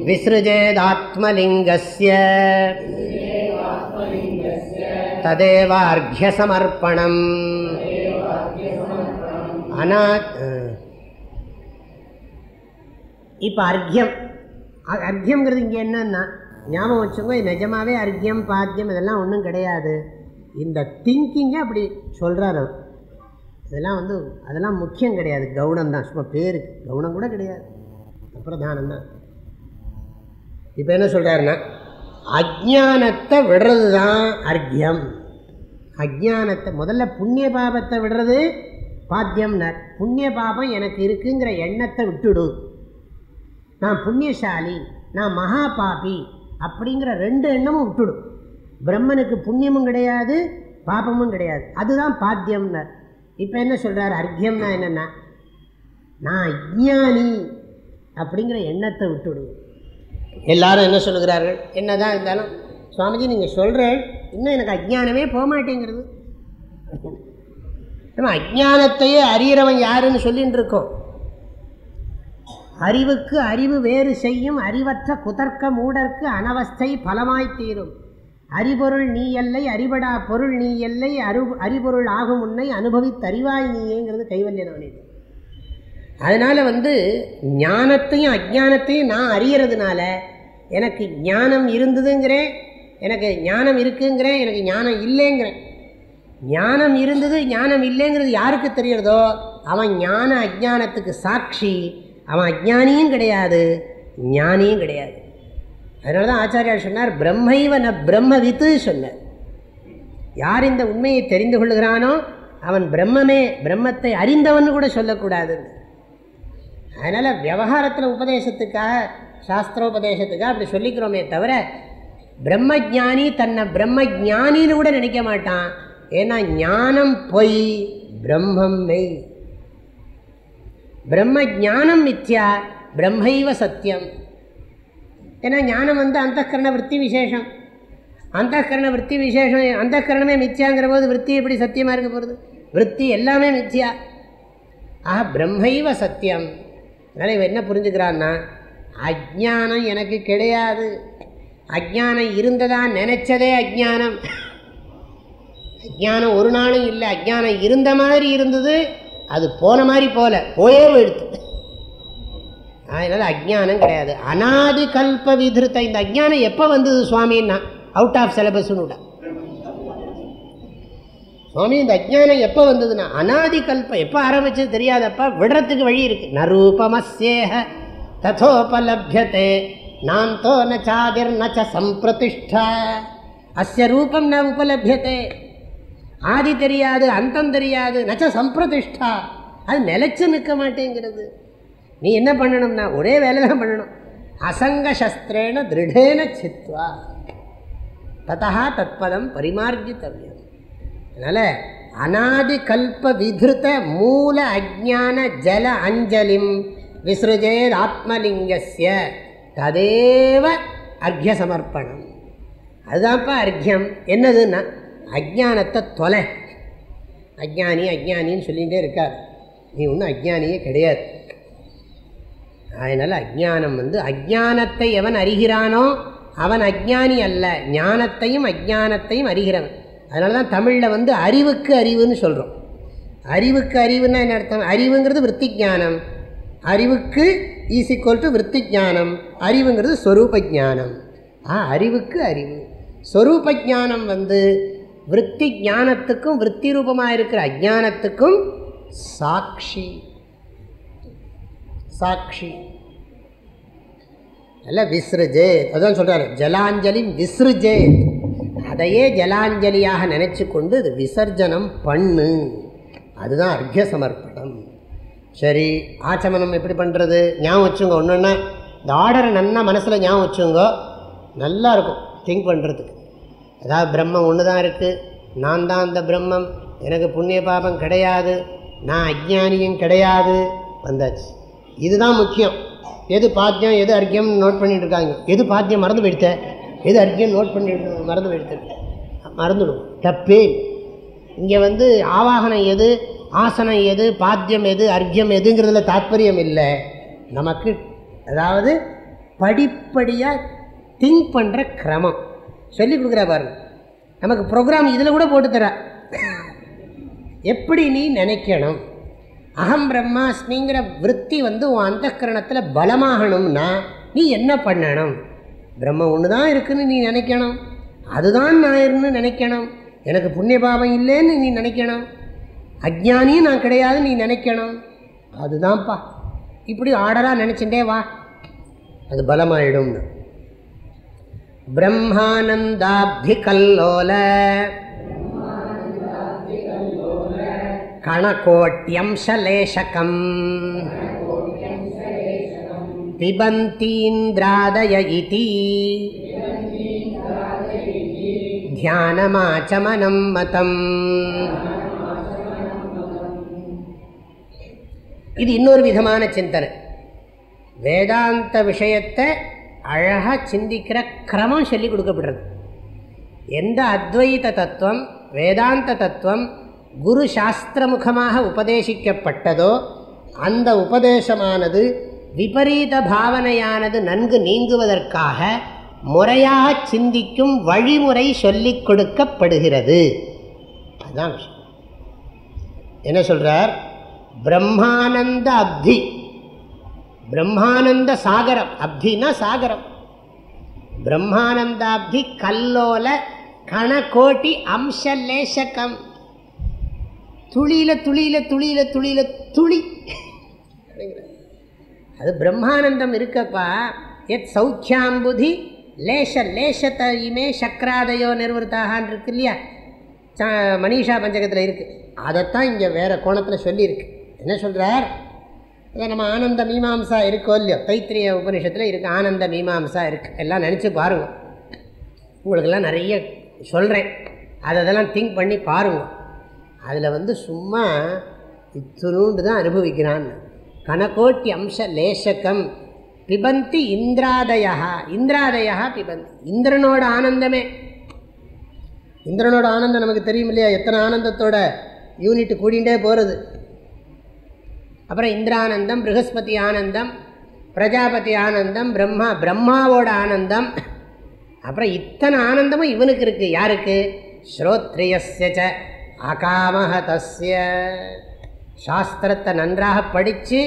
விசேதாத்மலிங்கஸ்ய ததேவார்கியசமர்ப்பணம். அனா இப்போ அர்க்கியம் அ- அர்க்கியம்ங்கிறது இங்கே என்னன்னா ஞாபகம் வச்சுங்க இது நிஜமாவே அர்க்கியம் பாத்தியம் இதெல்லாம் ஒன்றும் கிடையாது. இந்த திங்கிங்கை அப்படி சொல்கிறார் அவர். இதெல்லாம் வந்து அதெல்லாம் முக்கியம் கிடையாது. கவுனம் தான். சும்மா பேருக்கு கவுனம் கூட கிடையாது. பிரதானம் தான். இப்போ என்ன சொல்கிறாருன்னா அஜானத்தை விடுறது தான் அர்க்கியம். அஜானத்தை முதல்ல புண்ணிய பாபத்தை விடுறது பாத்தியம்னர். புண்ணிய பாபம் எனக்கு இருக்குங்கிற எண்ணத்தை விட்டுடும் நான் புண்ணியசாலி நான் மகா பாபி அப்படிங்கிற ரெண்டு எண்ணமும் விட்டுடும். பிரம்மனுக்கு புண்ணியமும் கிடையாது பாபமும் கிடையாது. அதுதான் பாத்தியம்னர் இப்போ என்ன சொல்கிறார் அர்க்கியம்னா என்னென்னா நான் அஜ்ஞானி அப்படிங்கிற எண்ணத்தை விட்டுடும். எல்லாரும் என்ன சொல்லுகிறார்கள்? என்னதான் இருந்தாலும் சுவாமிஜி நீங்கள் சொல்கிறேன் இன்னும் எனக்கு அஜ்ஞானமே போக மாட்டேங்கிறது நம்ம அஜ்ஞானத்தையே அறியறவன் யாருன்னு சொல்லிட்டு இருக்கோம். அறிவுக்கு அறிவு வேறு செய்யும் அறிவற்ற குதர்க்க மூடற்கு அனவஸ்தை பலமாய் தீரும். அறிபொருள் நீ எல்லை அறிபடா பொருள் நீ எல்லை அரு அறிபொருள் ஆகும் உன்னை அனுபவித்தறிவாய் நீயேங்கிறது கைவல்ய நவநீதம் அதனால் வந்து ஞானத்தையும் அஜானத்தையும் நான் அறியறதுனால எனக்கு ஞானம் இருந்ததுங்கிறேன் எனக்கு ஞானம் இருக்குங்கிறேன் எனக்கு ஞானம் இல்லைங்கிறேன். ஞானம் இருந்தது ஞானம் இல்லைங்கிறது யாருக்கு தெரியறதோ அவன் ஞான அஜானத்துக்கு சாட்சி அவன் அஜானியும் கிடையாது ஞானியும் கிடையாது. அதனால தான் ஆச்சாரியார் சொன்னார் பிரம்மைவ ந பிரம்மவித்து சொன்னார். யார் இந்த உண்மையை தெரிந்து கொள்கிறானோ அவன் பிரம்மமே பிரம்மத்தை அறிந்தவன் கூட சொல்லக்கூடாதுன்னு அதனால் விவகாரத்தில் உபதேசத்துக்காக சாஸ்திரோபதேசத்துக்காக அப்படி சொல்லிக்கிறோமே தவிர பிரம்மஜானி தன்னை பிரம்மஜானின்னு கூட நினைக்க மாட்டான். ஏன்னா ஞானம் பொய் பிரம்மம் மெய். பிரம்ம ஞானம் மித்யா பிரம்மைவ சத்தியம் ஏன்னா ஞானம் வந்து அந்தகரண விற்பி விசேஷம். அந்தகரண விற்பி விசேஷம் அந்தகரணமே மித்யாங்கிற போது விற்பி எப்படி சத்தியமாக இருக்க போகிறது விற்பி எல்லாமே மித்யா ஆஹா பிரம்மைவ சத்தியம் அதனால் இவன் என்ன புரிஞ்சுக்கிறான்னா அஜானம் எனக்கு கிடையாது. அஜானம் இருந்ததாக நினச்சதே அஜானம் அஜானம் ஒரு நாளும் இல்லை அஜானம் இருந்த மாதிரி இருந்தது அது போன மாதிரி போல போயே போயிடுது அதனால் அஜானம் கிடையாது. அனாதி கல்ப விதிருத்த இந்த அஜானம் எப்போ வந்தது சுவாமின்னா அவுட் ஆஃப் சிலபஸ்னு விட சுவாமி இந்த அஜானம் எப்போ வந்ததுன்னா அனாதி கல்பம் எப்போ ஆரம்பிச்சது தெரியாதப்பா விடுறதுக்கு வழி இருக்கு. நரூபமசேக ததோபலபியதே நாந்தோ ந சாதிர் நச்ச சம்பிரதிஷ்டா. அஸ்ய ரூபம் ந உபலபியத்தை ஆதி தெரியாது அந்தம் தெரியாது நச்ச சம்பிரதிஷ்டா. அது நிலைச்சு நிற்க மாட்டேங்கிறது. நீ என்ன பண்ணணும்னா ஒரே வேலை தான் பண்ணணும். அசங்க சஸ்திரேன திருடேன சித்வா. ததா தத்பதம் பரிமார்ஜித்தவியம். அதனால் அநாதி கல்ப விதிருத்த மூல அஜான ஜல அஞ்சலிம் விசிருஜேத் ஆத்மலிங்கஸ்ய ததேவ அர்க்கிய சமர்ப்பணம் அதுதான்ப்பா அர்க்கியம் என்னதுன்னா அஜானத்தை தொலை. அஜானி அஜானின்னு சொல்லிகிட்டே இருக்கார். நீ ஒன்றும் அஜானியே கிடையாது. அதனால் அஜானம் வந்து அஜானத்தை எவன் அறிகிறானோ அவன் அஜானி அல்ல. ஞானத்தையும் அஜானத்தையும் அறிகிறவன். அதனால தான் தமிழில் வந்து அறிவுக்கு அறிவுன்னு சொல்கிறோம் அறிவுக்கு அறிவுன்னா என்ன அர்த்தம்? அறிவுங்கிறது விற்பி ஜானம் அறிவுக்கு ஈஸ் ஈக்குவல் டு விற்பி ஜானம் அறிவுங்கிறது ஸ்வரூப ஜானம். ஆ அறிவுக்கு அறிவு. ஸ்வரூப ஜானம் வந்து விற்பி ஞானத்துக்கும் விற்பி ரூபமாக இருக்கிற அஜானத்துக்கும் சாட்சி. சாட்சி. அல்ல விஸ்ருஜே அதான் சொல்கிறார் ஜலாஞ்சலி விஸ்ருஜே அதையே ஜலாஞ்சலியாக நினச்சி கொண்டு இது விசர்ஜனம் பண்ணு. அதுதான் அர்க்கிய சமர்ப்பணம். சரி ஆச்சமனம் எப்படி பண்ணுறது ஞாபகம் வச்சுங்க ஒன்று ஒன்று இந்த ஆர்டரை நல்லா மனசில் ஞாபகம் வச்சுங்க நல்லா இருக்கும் திங்க் பண்ணுறதுக்கு அதாவது பிரம்மம் ஒன்று தான் இருக்குது நான் தான் அந்த பிரம்மம். எனக்கு புண்ணிய பாபம் கிடையாது. நான் அஜ்ஞானியும் கிடையாது. வந்தாச்சு. இதுதான் முக்கியம். எது பாத்தியம் எது அர்க்கியம் நோட் பண்ணிட்டு இருக்காங்க. எது பாத்தியம் மறந்து போயிடுத்த? எது அர்க்கியம் நோட் பண்ணிட்டு மறந்து போயிடுத்த. மறந்துடும் தப்பே இங்கே வந்து ஆவாகனம் எது? ஆசனம் எது? பாத்தியம் எது? அர்க்கியம் எதுங்கிறதுல தாத்பரியம் இல்லை. நமக்கு அதாவது படிப்படியாக திங்க் பண்ணுற கிரமம். சொல்லி கொடுக்குறா பாருங்க நமக்கு ப்ரோக்ராம் இதில் கூட போட்டு தர. எப்படி நீ நினைக்கணும்? அகம் பிரம்மாஸ்மிங்கிற விற்பி வந்து உன் அந்தகரணத்தில் பலமாகணும்னா நீ என்ன பண்ணணும்? பிரம்ம ஒன்று தான் இருக்குதுன்னு நீ நினைக்கணும். அதுதான் நான் நினைக்கணும். எனக்கு புண்ணிய பாவம் இல்லைன்னு நீ நினைக்கணும். அஜ்ஞானியும் நான் கிடையாது நீ நினைக்கணும். அதுதான்ப்பா. இப்படி ஆர்டராக நினச்சிட்டே வா. அது பலமாயிடும்னு. பிரம்மானந்தாபிகல்லோல கணகோட்யம்சலேஷகம் பிபந்தீந்திராதய இதி. தியானமாச்சமனம் மதம். இது இன்னொரு விதமான சிந்தனை. வேதாந்த விஷயத்தை அழகாக சிந்திக்கிற கிரமம் சொல்லி கொடுக்கப்படுறது. எந்த அத்வைத தத்துவம் வேதாந்த தத்துவம் குரு சாஸ்திரமுகமாக உபதேசிக்கப்பட்டதோ அந்த உபதேசமானது விபரீத பாவனையானது நன்கு நீங்குவதற்காக முறையாக சிந்திக்கும் வழிமுறை சொல்லிக் கொடுக்கப்படுகிறது. அதுதான் என்ன சொல்கிறார் பிரம்மானந்த அப்தி. பிரம்மானந்த சாகரம். அப்தினா சாகரம். பிரம்மானந்தாப்தி கல்லோல கணக்கோட்டி அம்சலேசகம் துளியில துளியில துளியில துளியில துளி. அது பிரம்மானந்தம் இருக்கப்பா. எத் சௌக்கியாம்புதி லேச லேசத்தையுமே சக்கராதயோ நிர்வர்த்தாகான் இருக்கு இல்லையா? ச- மனிஷா பஞ்சகத்தில் இருக்குது அதைத்தான் இங்கே வேறு கோணத்தில் சொல்லியிருக்கு. என்ன சொல்கிறார் இதை நம்ம ஆனந்த மீமாம்சா இருக்கோ இல்லையோ? தைத்திரிய உபனிஷத்தில் இருக்குது ஆனந்த மீமாம்சா இருக்குது எல்லாம் நினச்சி பாருங்கள் உங்களுக்கெல்லாம் நிறைய சொல்கிறேன் அதை அதெல்லாம் திங்க் பண்ணி பாருங்கள் அதில் வந்து சும்மா இத்துணூண்டு தான் அனுபவிக்கிறான்னு. கனகோட்டி அம்ச லேசகம். பிபந்தி இந்திராதயா இந்திராதயா பிபந்தி. இந்திரனோட ஆனந்தமே. இந்திரனோட ஆனந்தம் நமக்கு தெரியும் இல்லையா? எத்தனை ஆனந்தத்தோட யூனிட் கூடிண்டே போகிறது அப்புறம் இந்திரானந்தம் ப்ரகஸ்பதி ஆனந்தம் பிரஜாபதி ஆனந்தம் பிரம்மா பிரம்மாவோட ஆனந்தம். அப்புறம் இத்தனை ஆனந்தமும் இவனுக்கு இருக்குது யாருக்கு? ஸ்ரோத்ரியச ச அகாமஹ தஸ்ய சாஸ்திரத்தை நன்றாக படித்து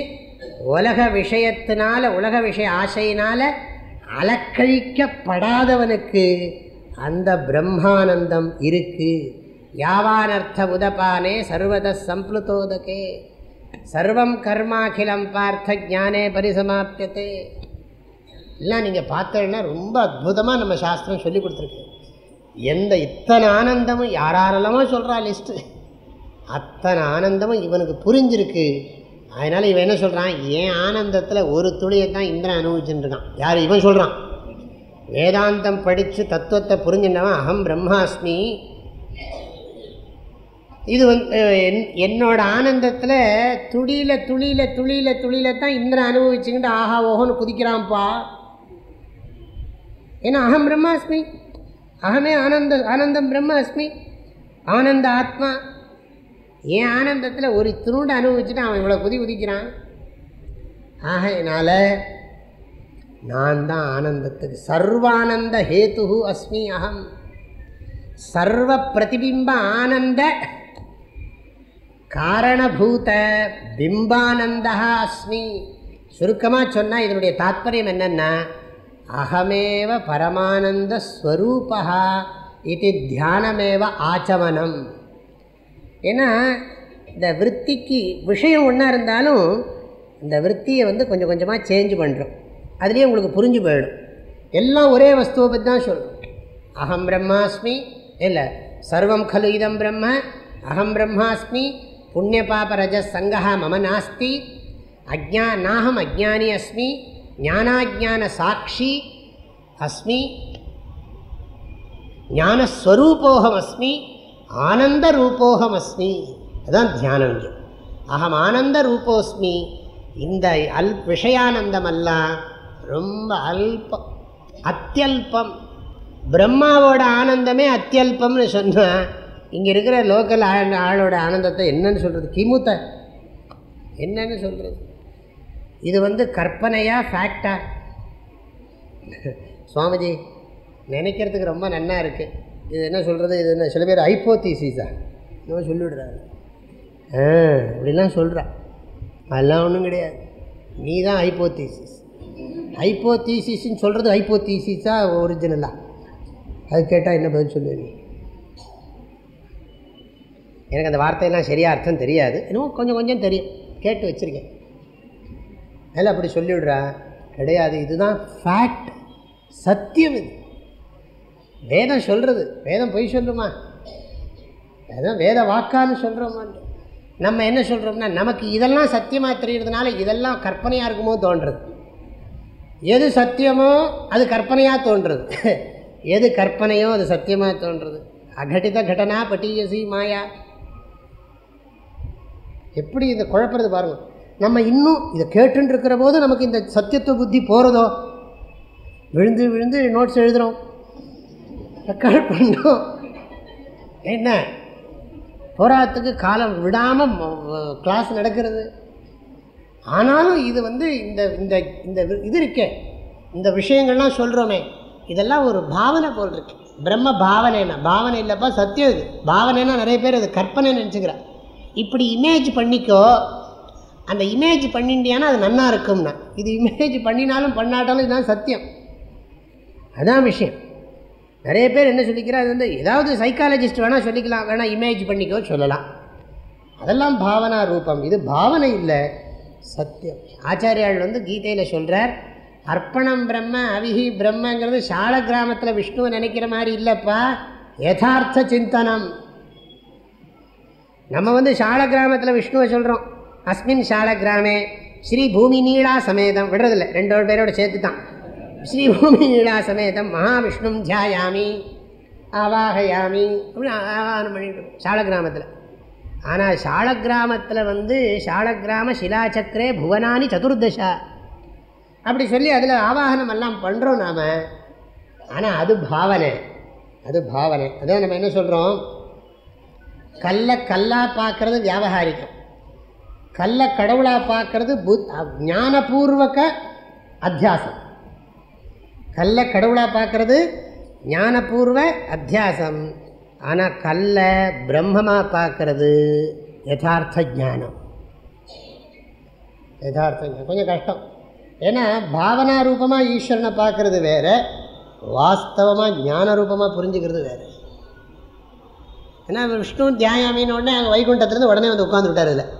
உலக விஷயத்தினால உலக விஷய ஆசையினால் அலக்கழிக்கப்படாதவனுக்கு அந்த பிரம்மானந்தம் இருக்குது யாவானர்த்த உதபானே சர்வத சம்ப்ளுதோதகே. சர்வம் கர்மாகிலம் பார்த்த ஞானே பரிசமாப்பியத்தே எல்லாம் நீங்கள் பார்த்தீங்கன்னா ரொம்ப அற்புதமாக நம்ம சாஸ்திரம் சொல்லி கொடுத்துருக்கு. எந்த இத்தனை ஆனந்தமும் யாரெல்லாமோ சொல்கிறா லிஸ்ட்டு. அத்தனை ஆனந்தமும் இவனுக்கு புரிஞ்சிருக்கு. அதனால் இவன் என்ன சொல்கிறான் ஏன் ஆனந்தத்தில் ஒரு துளியை தான் இந்திரன் அனுபவிச்சுட்டு யார்? இவன் சொல்கிறான் வேதாந்தம் படித்து தத்துவத்தை புரிஞ்சுட்டவன் அகம் பிரம்மாஸ்மி. இது வந்து என் என்னோட ஆனந்தத்தில் துளியில் துளியில் துளியில் துளியில் தான் இந்திரன் அனுபவிச்சுக்கிட்டு ஆஹா ஓஹோன்னு குதிக்கிறான்ப்பா. ஏன்னா அகம் பிரம்மாஸ்மி. அகமே ஆனந்த ஆனந்தம் பிரம்மாஸ்மி. ஆனந்த ஆத்மா. என் ஆனந்தத்தில் ஒரு துணுண்டு அனுபவிச்சுட்டு அவன் இவ்வளோ குதி குதிக்கிறான். ஆகையினால நான் தான் ஆனந்தத்துக்கு சர்வானந்த ஹேத்து அஸ்மி அகம். சர்வ பிரதிபிம்ப ஆனந்த காரணபூத பிம்பானந்தா அஸ்மி. சுருக்கமாக சொன்னால் இதனுடைய தாத்பரியம் என்னென்னா அகமேவ பரமானந்த ஸ்வரூபா இது தியானமேவ ஆச்சமனம். ஏன்னா இந்த விற்பிக்கு விஷயம் ஒன்றா இருந்தாலும் இந்த விற்த்தியை வந்து கொஞ்சம் கொஞ்சமாக சேஞ்ச் பண்ணுறோம் அதுலேயே உங்களுக்கு புரிஞ்சு போயிடும். எல்லாம் ஒரே வஸ்துவை பற்றி தான் சொல்கிறோம் அகம் பிரம்மாஸ்மி இல்லை சர்வம் கலு இதம் பிரம்ம அகம் பிரம்மாஸ்மி புண்ணிய பாப ரஜ மம நாஸ்தி அஜா நாகம் அஜானி அஸ்மி ஞானாஜான சாட்சி அஸ்மி ஞானஸ்வரூபோகம் அஸ்மி ஆனந்த ரூபோகம் அஸ்மி அதுதான் தியானம் இங்கே அகம் ஆனந்த ரூபோஸ்மி இந்த அல் விஷயானந்தமெல்லாம் ரொம்ப அல்பம் அத்தியல்பம் பிரம்மாவோட ஆனந்தமே அத்தியல்பம்னு சொன்னால் இங்கே இருக்கிற லோக்கல் ஆள் ஆளோட ஆனந்தத்தை என்னன்னு சொல்கிறது கிமுத்த. என்னன்னு சொல்கிறது இது வந்து கற்பனையாக ஃபேக்டா சுவாமிஜி நினைக்கிறதுக்கு ரொம்ப நன்னா இருக்குது இது என்ன சொல்கிறது இது என்ன சில பேர் ஐப்போத்தீசிஸா இன்னும் சொல்லிவிடுறாரு. ஆ அப்படிலாம் சொல்கிறா அதெல்லாம் ஒன்றும் கிடையாது. நீ தான் ஐப்போத்தீசிஸ் ஐப்போத்தீசிஸ்ன்னு சொல்கிறது ஐப்போத்தீசிஸாக ஒரிஜினலாக அது கேட்டால் என்ன பதில் சொல்லுவீங்க? நீ எனக்கு அந்த வார்த்தையெல்லாம் சரியாக அர்த்தம் தெரியாது. இன்னும் கொஞ்சம் கொஞ்சம் தெரியும். கேட்டு வச்சுருக்கேன். அதில் அப்படி சொல்லிவிடுறா கிடையாது இதுதான் ஃபேக்ட் சத்தியம் இது. வேதம் சொல்கிறது வேதம் பொய் சொல்லுமா? வேதம் வேத வாக்கான்னு சொல்கிறோமா நம்ம என்ன சொல்கிறோம்னா நமக்கு இதெல்லாம் சத்தியமாக தெரிகிறதுனால இதெல்லாம் கற்பனையாக இருக்குமோ தோன்றுறது எது சத்தியமோ அது கற்பனையாக தோன்றுறது எது கற்பனையோ அது சத்தியமாக தோன்றுறது அகடித கடனா பட்டியசி மாயா. எப்படி இதை குழப்பறது பாருங்கள் நம்ம இன்னும் இதை கேட்டுருக்கிற போது நமக்கு இந்த சத்தியத்துவ புத்தி போகிறதோ விழுந்து விழுந்து நோட்ஸ் எழுதுகிறோம் ரெக்கார்ட் பண்ணோம். என்ன? போராட்டத்துக்கு காலம் விடாமல் கிளாஸ் நடக்கிறது. ஆனாலும் இது வந்து இந்த இந்த இந்த இது இருக்கே. இந்த விஷயங்கள்லாம் சொல்கிறோமே இதெல்லாம் ஒரு பாவனை போல் இருக்கு. பிரம்ம பாவனைனா பாவனை இல்லைப்பா சத்தியம் இது. பாவனைனா நிறைய பேர் அது கற்பனை நினச்சிக்கிறார். இப்படி இமேஜ் பண்ணிக்கோ. அந்த இமேஜ் பண்ணிண்டியானா அது நன்னா இருக்கும்னா. இது இமேஜ் பண்ணினாலும் பண்ணாட்டாலும் இதுதான் சத்தியம். அதுதான் விஷயம். நிறைய பேர் என்ன சொல்லிக்கிறா அது வந்து ஏதாவது சைக்காலஜிஸ்ட் வேணால் சொல்லிக்கலாம். வேணால் இமேஜ் பண்ணிக்கோ சொல்லலாம். அதெல்லாம் பாவனா ரூபம். இது பாவனை இல்லை. சத்தியம். ஆச்சாரியால் வந்து கீதையில் சொல்கிறார் அர்ப்பணம் பிரம்ம அவிஹி பிரம்மங்கிறது சால கிராமத்தில் விஷ்ணுவை நினைக்கிற மாதிரி இல்லைப்பா. யதார்த்த சிந்தனம். நம்ம வந்து சால கிராமத்தில் விஷ்ணுவை சொல்கிறோம் அஸ்மின் சால கிராமே ஸ்ரீ பூமி நீளா சமேதம். விடுறதில்ல ரெண்டோட பேரோட சேர்த்து தான் ஸ்ரீ பூமி நீளா சமேதம் மகாவிஷ்ணும் தியாயாமி ஆவாகயாமி அப்படின்னு ஆவாகனம் பண்ணிட்டு சால கிராமத்தில் ஆனால் சால கிராமத்தில் வந்து சாலக்கிராம சிலாச்சக்கரே புவனானி சதுர்தசா. அப்படி சொல்லி அதில் ஆவாகனம் எல்லாம் பண்ணுறோம் நாம். ஆனால் அது பாவனை. அது பாவனை. அதான் நம்ம என்ன சொல்கிறோம் கல்லை கல்லாக பார்க்குறது வியாபகாரிகம் கல்லை கடவுளாக பார்க்கறது புத் ஞானபூர்வக அத்தியாசம். கல்லை கடவுளாக பார்க்குறது ஞானபூர்வ அத்தியாசம். ஆனால் கல்லை பிரம்மமாக பார்க்கறது யதார்த்த ஜானம் யதார்த்த ஞானம். கொஞ்சம் கஷ்டம். ஏன்னா பாவனா ரூபமாக ஈஸ்வரனை பார்க்கறது வேறு வாஸ்தவமாக ஞான ரூபமாக புரிஞ்சுக்கிறது வேறு. ஏன்னா விஷ்ணு தியாயாமின்னு உடனே அங்கே வைகுண்டத்துலேருந்து உடனே வந்து உட்காந்துட்டார் இதில்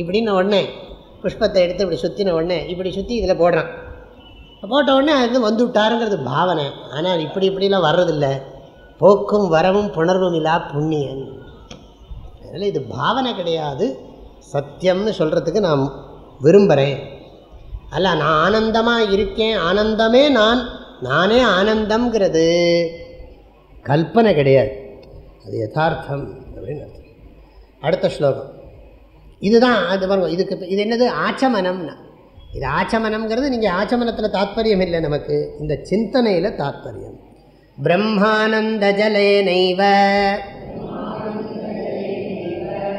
இப்படின்னு உடனே புஷ்பத்தை எடுத்து இப்படி சுற்றின உடனே இப்படி சுற்றி இதில் போடுறான். போட்ட உடனே அது வந்து விட்டாருங்கிறது பாவனை. ஆனால் இப்படி இப்படிலாம் வர்றதில்லை. போக்கும் வரவும் புணர்வும் இல்லா புண்ணியன். அதனால் இது பாவனை கிடையாது. சத்தியம்னு சொல்கிறதுக்கு நான் விரும்புகிறேன் அல்ல நான் ஆனந்தமாக இருக்கேன். ஆனந்தமே நான். நானே ஆனந்தம்ங்கிறது கல்பனை கிடையாது. அது யதார்த்தம் அப்படின்னு அர்த்தம். அடுத்த ஸ்லோகம். இதுதான் அது வரும் இதுக்கு இது என்னது? ஆச்சமனம்னா. இது ஆச்சமனம்ங்கிறது நீங்கள் ஆச்சமனத்தில் தாத்பரியம் இல்லை நமக்கு. இந்த சிந்தனையில் தாத்பரியம். பிரம்மானந்த ஜலே நைவ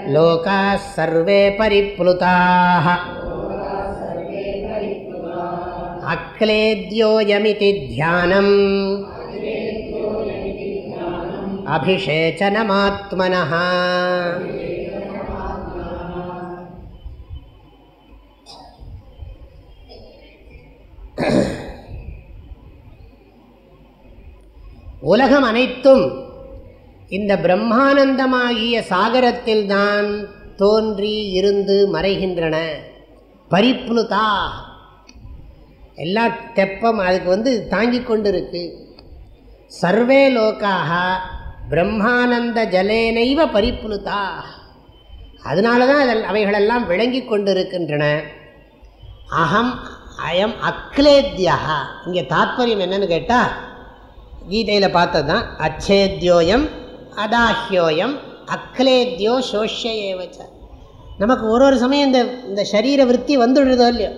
லோகா சர்வே பரிப்ளுதாக அக்லேத்யோயமிதி தியானம். அபிஷேச்சனமாத்மனா உலகம் அனைத்தும் இந்த பிரம்மானந்தமாகிய சாகரத்தில்தான் தோன்றி இருந்து மறைகின்றன. பரிப்ளுதா எல்லா தெப்பம் அதுக்கு வந்து தாங்கி கொண்டு இருக்கு சர்வே லோக்காக பிரம்மானந்த ஜலேனைவ பரிப்புலுதா அதனால தான் அதில் அவைகளெல்லாம் விளங்கி கொண்டு இருக்கின்றன அகம் அயம் அக்லேத்யா இங்கே தாத்பரியம் என்னன்னு கேட்டால் கீதையில் பார்த்தது தான் அச்சேத்யோயம் அதாஹ்யோயம் அக்லேத்யோ சோஷ்ய ஏவச்ச. நமக்கு ஒரு ஒரு சமயம் இந்த இந்த சரீர விற்பி வந்துடுறதோ இல்லையோ?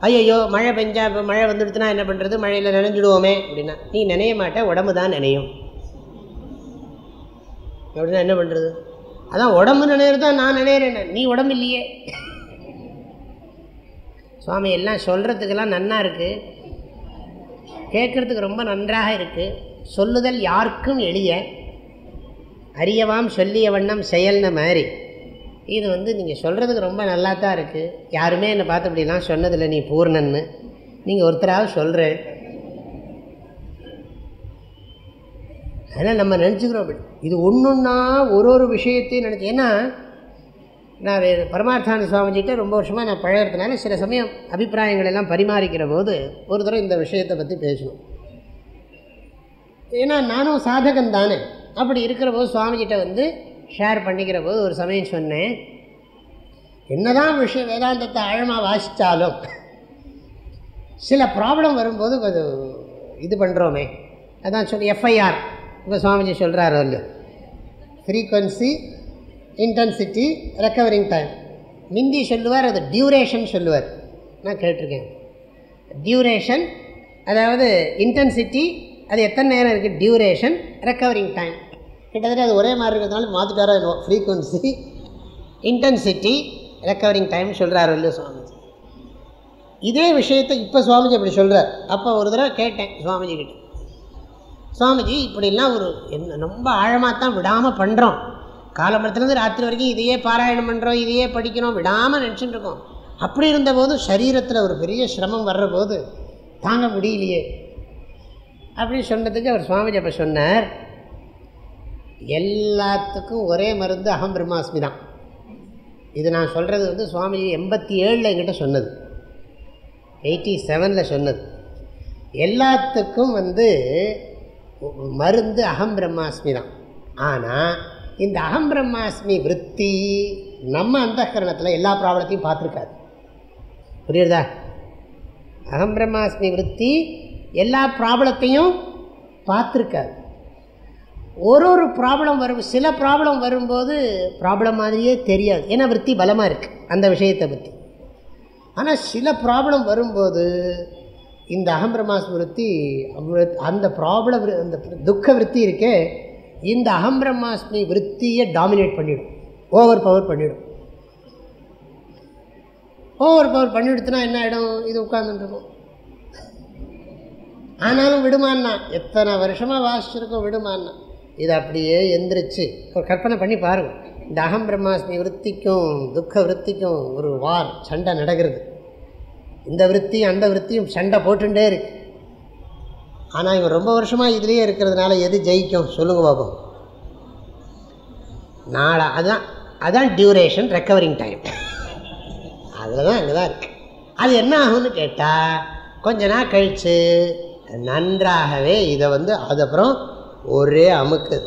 ஐயோ மழை பெஞ்சா இப்போ மழை வந்துடுத்துனா என்ன பண்ணுறது மழையில் நினைஞ்சிடுவோமே அப்படின்னா. நீ நினைய மாட்டேன் உடம்பு தான் நினையும். அப்படின்னா என்ன பண்ணுறது அதான் உடம்பு நினைறது தான் நான் நினைகிறேன் நீ உடம்பு இல்லையே. சுவாமி எல்லாம் சொல்கிறதுக்கெல்லாம் நன்னா இருக்குது கேட்குறதுக்கு ரொம்ப நன்றாக இருக்குது சொல்லுதல் யாருக்கும் எளிய. அறியவாம் சொல்லிய வண்ணம் செயல்ன மாதிரி. இது வந்து நீங்கள் சொல்கிறதுக்கு ரொம்ப நல்லா தான் இருக்குது யாருமே என்னை பார்த்து அப்படிலாம் சொன்னதில்லை நீ பூர்ணன்னு. நீங்கள் ஒருத்தராக சொல்கிறேன் அதனால் நம்ம நினச்சிக்கிறோம் அப்படி. இது ஒன்றுன்னா ஒரு ஒரு விஷயத்தையும் நினச்சி ஏன்னா நான் பரமார்த்தான சுவாமிஜிகிட்ட ரொம்ப வருஷமாக நான் பழகிறதுனால சில சமயம் அபிப்பிராயங்கள் எல்லாம் பரிமாறிக்கிற போது ஒரு தடவை இந்த விஷயத்தை பற்றி பேசணும் ஏன்னா நானும் சாதகன் தானே. அப்படி இருக்கிற போது சுவாமிகிட்ட வந்து ஷேர் பண்ணிக்கிற போது ஒரு சமயம் சொன்னேன் என்னதான் விஷயம் வேதாந்தத்தை ஆழமாக வாசித்தாலும் சில ப்ராப்ளம் வரும்போது கொஞ்சம் இது பண்ணுறோமே அதான் சொல்லி எஃப்ஐஆர் இப்போ சுவாமிஜி சொல்கிறார் இல்லை ஃப்ரீக்வன்சி இன்டென்சிட்டி ரெக்கவரிங் டைம் மிந்தி சொல்லுவார் அது டியூரேஷன் சொல்லுவார். நான் கேட்டிருக்கேன். டியூரேஷன் அதாவது இன்டென்சிட்டி அது எத்தனை நேரம் இருக்குது டியூரேஷன் ரெக்கவரிங் டைம் கிட்டத்தட்ட அது ஒரே மாதிரி இருக்கிறதுனால மாற்றிட்டாரோ என்னவோ. ஃப்ரீக்குவன்சி இன்டென்சிட்டி ரெக்கவரிங் டைம் சொல்கிறாரு இல்லையோ சுவாமிஜி. இதே விஷயத்தை இப்போ சுவாமிஜி அப்படி சொல்கிறார் அப்போ ஒரு தடவை கேட்டேன் சுவாமிஜி கிட்ட. சுவாமிஜி இப்படிலாம் ஒரு என்ன ரொம்ப ஆழமாக தான் விடாமல் பண்ணுறோம் காலம்பரத்துலேருந்து ராத்திரி வரைக்கும் இதையே பாராயணம் பண்ணுறோம் இதையே படிக்கிறோம் விடாமல் நினச்சிட்டு இருக்கோம். அப்படி இருந்தபோது சரீரத்தில் ஒரு பெரிய சிரமம் வர்ற போது தாங்க முடியலையே. அப்படின்னு சொன்னதுக்கு அவர் சுவாமிஜி அப்போ சொன்னார் எல்லாத்துக்கும் ஒரே மருந்து அகம் பிரம்மாஸ்மி தான். இது நான் சொல்கிறது வந்து சுவாமிஜி எண்பத்தி ஏழில் என்கிட்ட சொன்னது. எயிட்டி செவனில் சொன்னது. எல்லாத்துக்கும் வந்து மருந்து அகம் பிரம்மாஸ்மி தான். ஆனால் இந்த அகம் பிரம்மாஸ்மி விற்பி நம்ம அந்த கரணத்தில் எல்லா ப்ராப்ளத்தையும் பார்த்துருக்காது புரியுறதா? அகம் பிரம்மாஸ்மி விற்பி எல்லா ப்ராப்ளத்தையும் பார்த்துருக்காது ஒரு ஒரு ப்ராப்ளம் வரும் சில ப்ராப்ளம் வரும்போது ப்ராப்ளம் மாதிரியே தெரியாது. ஏன்னா விற்பி பலமாக இருக்குது அந்த விஷயத்தை பற்றி ஆனால் சில ப்ராப்ளம் வரும்போது இந்த அகம் பிரம்மாஸ்மிருத்தி அந்த ப்ராப்ளம் அந்த துக்க விற்பி இருக்கே இந்த அகம் பிரம்மாஸ்மி விற்த்தியை டாமினேட் பண்ணிவிடும் ஓவர் பவர் பண்ணிவிடும் ஓவர் பவர் பண்ணிவிடுத்துனா என்ன ஆகிடும் இது உட்காந்துருக்கும் ஆனாலும் விடுமான்னா எத்தனை வருஷமாக வாசிச்சிருக்கோம் விடுமான்னா. இது அப்படியே எந்திரிச்சு ஒரு கற்பனை பண்ணி பாருங்கள் இந்த அகம் பிரம்மாஸ்மி விற்த்திக்கும் துக்க விற்த்திக்கும் ஒரு வார் சண்டை நடக்கிறது. இந்த விற்த்தியும் அந்த விற்த்தியும் சண்டை போட்டுட்டே இருக்கு. ஆனால் இவன் ரொம்ப வருஷமாக இதுலேயே இருக்கிறதுனால எது ஜெயிக்கும்? சொல்லுங்க பாப்போம் நாளா அதுதான் அதுதான் டியூரேஷன் ரெக்கவரிங் டைம் அதில் தான் அங்கே தான் இருக்குது அது என்ன ஆகும்னு கேட்டால் கொஞ்ச நாள் கழித்து நன்றாகவே இதை வந்து அதுக்கப்புறம் ஒரே அமுக்கு.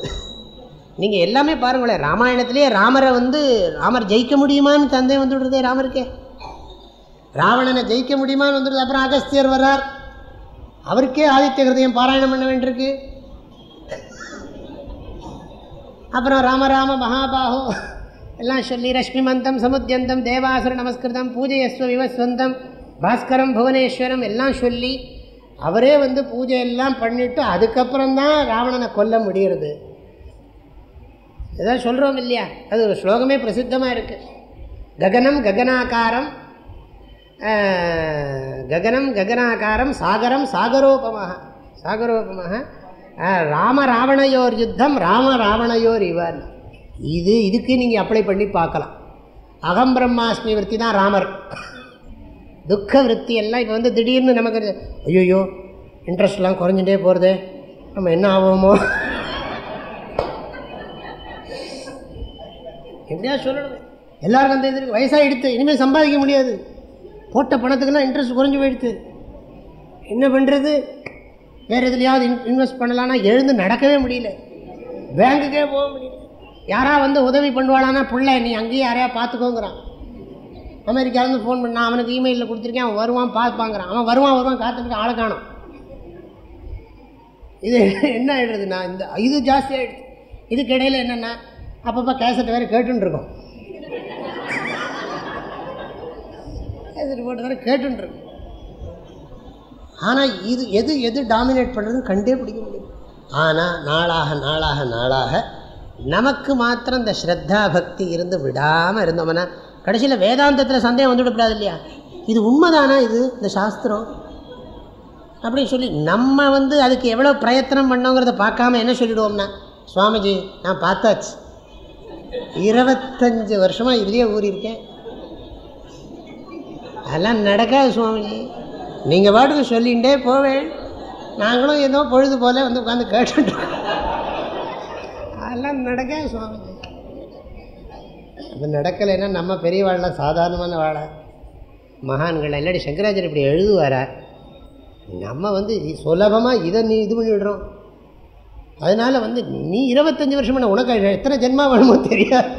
நீங்கள் எல்லாமே பாருங்களேன் ராமாயணத்திலேயே ராமரை வந்து ராமர் ஜெயிக்க முடியுமான்னு தந்தை வந்து விடுறதே ராமருக்கே. ராவணனை ஜெயிக்க முடியுமான்னு வந்துடுது அப்புறம் அகஸ்தியர் வர்றார். அவருக்கே ஆதித்ய ஹிருதயம் பாராயணம் பண்ண வேண்டியிருக்கு. அப்புறம் ராமராம மகாபாஹோ எல்லாம் சொல்லி ரஷ்மி மந்தம் சமுத்தியந்தம் தேவாசுர நமஸ்கிருதம் பூஜையஸ்வ விவஸ்வந்தம் பாஸ்கரம் புவனேஸ்வரம் எல்லாம் சொல்லி அவரே வந்து பூஜையெல்லாம் பண்ணிவிட்டு அதுக்கப்புறம்தான் ராவணனை கொல்ல முடிகிறது எதாவது சொல்கிறோம் இல்லையா? அது ஒரு ஸ்லோகமே பிரசித்தமாக இருக்குது ககனம் ககனாக்காரம் ககனம் ககனாகாரம் சாகரம் சாகரோபமாக சாகரோபமாக ராம ராவணையோர் யுத்தம் ராம ராவணையோர் இவர். இது இதுக்கு நீங்கள் அப்ளை பண்ணி பார்க்கலாம். அகம் பிரம்மாஸ்மி விற்பி தான் ராமர். துக்க விற்பி எல்லாம் இப்போ வந்து திடீர்னு நமக்கு ஐயோயோ இன்ட்ரெஸ்ட்லாம் குறைஞ்சிட்டே போகிறதே நம்ம என்ன ஆகுமோ எப்படியா சொல்லணும். எல்லாருக்கும் அந்த இது வயசாக எடுத்து இனிமேல் சம்பாதிக்க முடியாது. போட்ட பணத்துக்கெல்லாம் இன்ட்ரெஸ்ட் குறைஞ்சி போயிடுது என்ன பண்ணுறது வேறு எதுலையாவது இன் இன்வெஸ்ட் பண்ணலான்னா எழுந்து நடக்கவே முடியல. பேங்குக்கே போக முடியல. யாராக வந்து உதவி பண்ணுவாளான்னா பிள்ளை நீ அங்கேயே யாரையா பார்த்துக்கோங்கிறான். அமெரிக்காவிலேருந்து ஃபோன் பண்ணான் அவனுக்கு இமெயிலில் கொடுத்துருக்கேன் அவன் வருவான் பார்ப்பாங்கிறான். அவன் வருவான் வருவான் காத்துட்டு ஆளை காணும். இது என்ன ஆகிடுறதுண்ணா இந்த இது ஜாஸ்தி ஆகிடுச்சு இதுக்கு இடையில் என்னென்னா அப்பப்போ கேசட் வேறு கேட்டுருக்கோம் கேசட் போட்டு வேறு ஆனால் இது எது எது டாமினேட் பண்ணுறதுன்னு கண்டே பிடிக்க முடியும் ஆனால் நாளாக நாளாக நாளாக நமக்கு மாத்திரம் இந்த ஸ்ரத்தா பக்தி இருந்து விடாமல் இருந்தோம்னா கடைசியில் வேதாந்தத்தில் சந்தேகம் வந்துவிடக்கூடாது இல்லையா? இது உண்மைதானா இது இந்த சாஸ்திரம்? அப்படின்னு சொல்லி நம்ம வந்து அதுக்கு எவ்வளோ பிரயத்தனம் பண்ணோங்கிறத பார்க்காம என்ன சொல்லிவிடுவோம்னா சுவாமிஜி நான் பார்த்தாச்சு. இருபத்தஞ்சு வருஷமாக இதுலேயே ஊறியிருக்கேன். அதெல்லாம் நடக்காது சுவாமிஜி. நீங்கள் பாட்டுக்கு சொல்லிகிட்டே போவேன் நாங்களும் ஏதோ பொழுது போல வந்து உட்காந்து கேட்டுட்டோம் அதெல்லாம் நடக்காது சுவாமிஜி. அது நடக்கலைன்னா நம்ம பெரிய வாழலாம் சாதாரணமான வாழ மகான்கள் இல்லாடி சங்கராச்சாரிய இப்படி எழுதுவாரா? நம்ம வந்து சுலபமாக இதை நீ இது பண்ணிவிடுறோம் அதனால் வந்து நீ இருபத்தஞ்சி வருஷம் உனக்கு எத்தனை ஜென்மா வேணுமோ தெரியாது.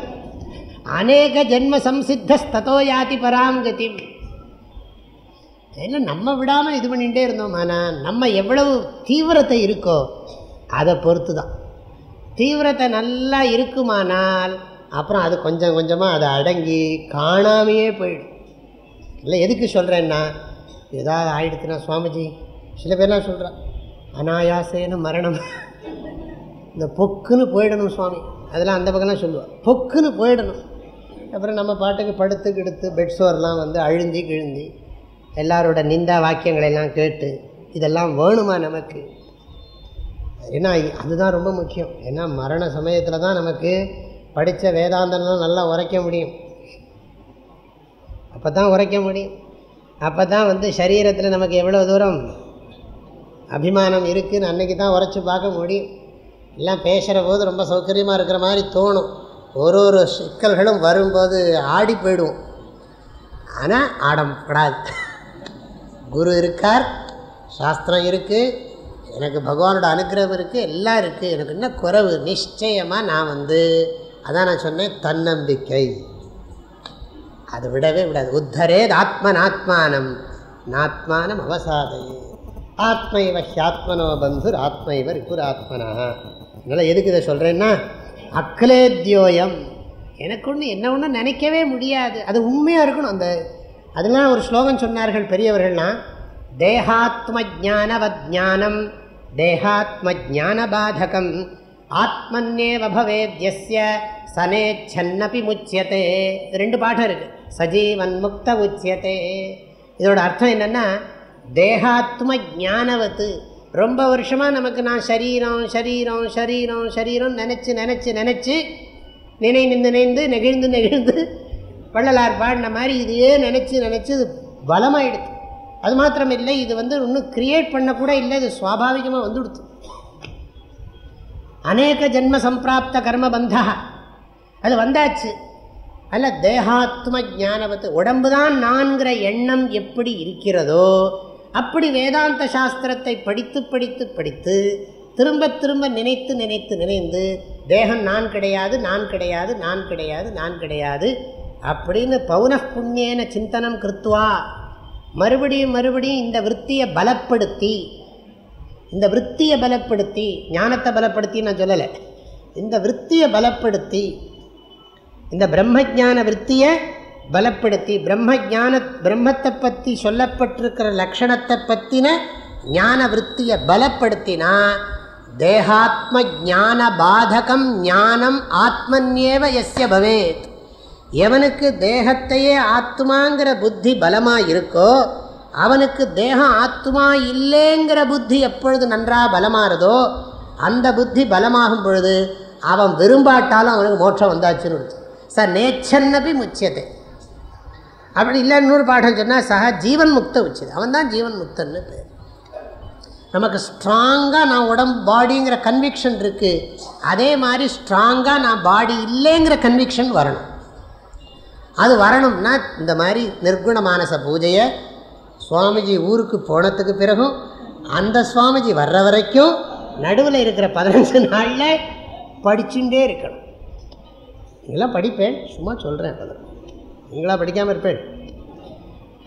அநேக ஜென்ம சம்சித்தஸ்தோ யாதி பராங்கதி ஏன்னா நம்ம விடாமல் இது பண்ணிகிட்டே இருந்தோம் ஆனால் நம்ம எவ்வளவு தீவிரத்தை இருக்கோ அதை பொறுத்து தான் தீவிரத்தை நல்லா இருக்குமானால் அப்புறம் அது கொஞ்சம் கொஞ்சமாக அதை அடங்கி காணாமையே போயிடும். இல்லை எதுக்கு சொல்கிறேன்னா ஏதாவது ஆயிடுச்சுன்னா சுவாமிஜி சில பேர்லாம் சொல்கிறான் அனாயாசேன்னு மரணம். இந்த பொக்குன்னு போயிடணும் சுவாமி. அதெல்லாம் அந்த பக்கம்லாம் சொல்லுவாள் பொக்குன்னு போயிடணும். அப்புறம் நம்ம பாட்டுக்கு படுத்து கெடுத்து பெட் சோர்லாம் வந்து அழுந்தி கிழுந்தி எல்லாரோட நிந்தா வாக்கியங்களெல்லாம் கேட்டு இதெல்லாம் வேணுமா நமக்கு? ஏன்னா அதுதான் ரொம்ப முக்கியம். ஏன்னா மரண சமயத்தில் தான் நமக்கு படித்த வேதாந்தம்லாம் நல்லா உரைக்க முடியும். அப்போ தான் உரைக்க முடியும். அப்போ தான் வந்து சரீரத்தில் நமக்கு எவ்வளோ தூரம் அபிமானம் இருக்குதுன்னு அன்றைக்கி தான் உரைச்சி பார்க்க முடியும். எல்லாம் பேசுகிற போது ரொம்ப சௌகரியமாக இருக்கிற மாதிரி தோணும். ஒரு ஒரு சிக்கல்களும் வரும்போது ஆடி போயிடுவோம். ஆனால் ஆடப்படாது. குரு இருக்கார் சாஸ்திரம் இருக்குது எனக்கு பகவானோட அனுகிரகம் இருக்குது எல்லாம் இருக்குது எனக்கு என்ன குறைவு? நிச்சயமாக நான் வந்து அதான் நான் சொன்னேன் தன்னம்பிக்கை. அது விடவே விடாது. உத்தரேத் ஆத்மனாத்மானம். நாத்மானம் அவசாதையே ஆத்மைவ ஹியாத்மனோ பந்துர் ஆத்மைவ ரிபுராத்மனா. அதனால் எதுக்கு இதை சொல்கிறேன்னா அக்லேத்யோயம். எனக்கு ஒன்று என்ன ஒன்று நினைக்கவே முடியாது. அது உண்மையாக இருக்கணும். அந்த அதெல்லாம் ஒரு ஸ்லோகம் சொன்னார்கள் பெரியவர்கள்னா தேகாத்ம ஜானவத் ஞானம் தேகாத்ம ஜானபாதகம் ஆத்மன்னேவ பவேத்யஸ்ய சனேச்சன்னபி முச்சியத்தே ரெண்டு பாடம் இருக்குது சஜீவன் முக்த உச்சியத்தே இதோட அர்த்தம் என்னென்னா தேகாத்ம ஜானவத்து ரொம்ப வருஷமாக நமக்கு நான் சரீரம் சரீரம் சரீரம் சரீரம் நினச்சி நினச்சி நினச்சி நினைந்து நினைந்து நெகிழ்ந்து நெகிழ்ந்து வள்ளலார் பாடின மாதிரி இதையே நினச்சி நினச்சி இது பலமாயிடுது. அது மாத்திரம் இல்லை இது வந்து இன்னும் கிரியேட் பண்ணக்கூட இல்லை இது சுவாபாவிகமாக வந்துடுது. அநேக ஜென்ம சம்பிராப்த கர்ம பந்தா. அது வந்தாச்சு. அல்ல தேகாத்ம ஜானவத்து உடம்பு தான் நான்கிற எண்ணம் எப்படி இருக்கிறதோ அப்படி வேதாந்த சாஸ்திரத்தை படித்து படித்து படித்து திரும்ப திரும்ப நினைத்து நினைத்து நினைந்து தேகம் நான் கிடையாது நான் கிடையாது நான் கிடையாது நான் கிடையாது அப்படின்னு பௌனப்புண்ணியன சிந்தனம் கிருத்வா மறுபடியும் மறுபடியும் இந்த விற்த்தியை பலப்படுத்தி இந்த விற்த்தியை பலப்படுத்தி ஞானத்தை பலப்படுத்தி நான் சொல்லலை. இந்த விற்த்தியை பலப்படுத்தி இந்த பிரம்மஜான விற்த்தியை பலப்படுத்தி பிரம்மஜான பிரம்மத்தை பற்றி சொல்லப்பட்டிருக்கிற லக்ஷணத்தை பற்றின ஞான விற்த்தியை பலப்படுத்தினா தேகாத்ம ஜான பாதகம் ஞானம் ஆத்மன்யேவ எஸ்ய பவேத். எவனுக்கு தேகத்தையே ஆத்மாங்கிற புத்தி பலமாக இருக்கோ அவனுக்கு தேகம் ஆத்மா இல்லைங்கிற புத்தி எப்பொழுது நன்றாக பலமாகிறதோ அந்த புத்தி பலமாகும் பொழுது அவன் விரும்பாட்டாலும் அவனுக்கு மோட்சம் வந்தாச்சுன்னு ச நேச்சன்னபி முச்சியத்தை அப்படி இல்லை இன்னொரு பாடம் சொன்னால் சக ஜீவன் முக்த உச்சது அவன் தான் ஜீவன் முக்தன்னு பேர். நமக்கு ஸ்ட்ராங்காக நான் உடம்பு பாடிங்கிற கன்விக்ஷன் இருக்குது அதே மாதிரி ஸ்ட்ராங்காக நான் பாடி இல்லைங்கிற கன்விக்ஷன் வரணும். அது வரணும்னா இந்த மாதிரி நிர்குண மானச பூஜையை சுவாமிஜி ஊருக்கு போனதுக்கு பிறகும் அந்த சுவாமிஜி வர்ற வரைக்கும் நடுவில் இருக்கிற பதினஞ்சு நாளில் படிச்சுட்டே இருக்கணும். நீங்களாம் படிப்பேன் சும்மா சொல்கிறேன் அதில் நீங்களா படிக்காமல் இருப்பேன்.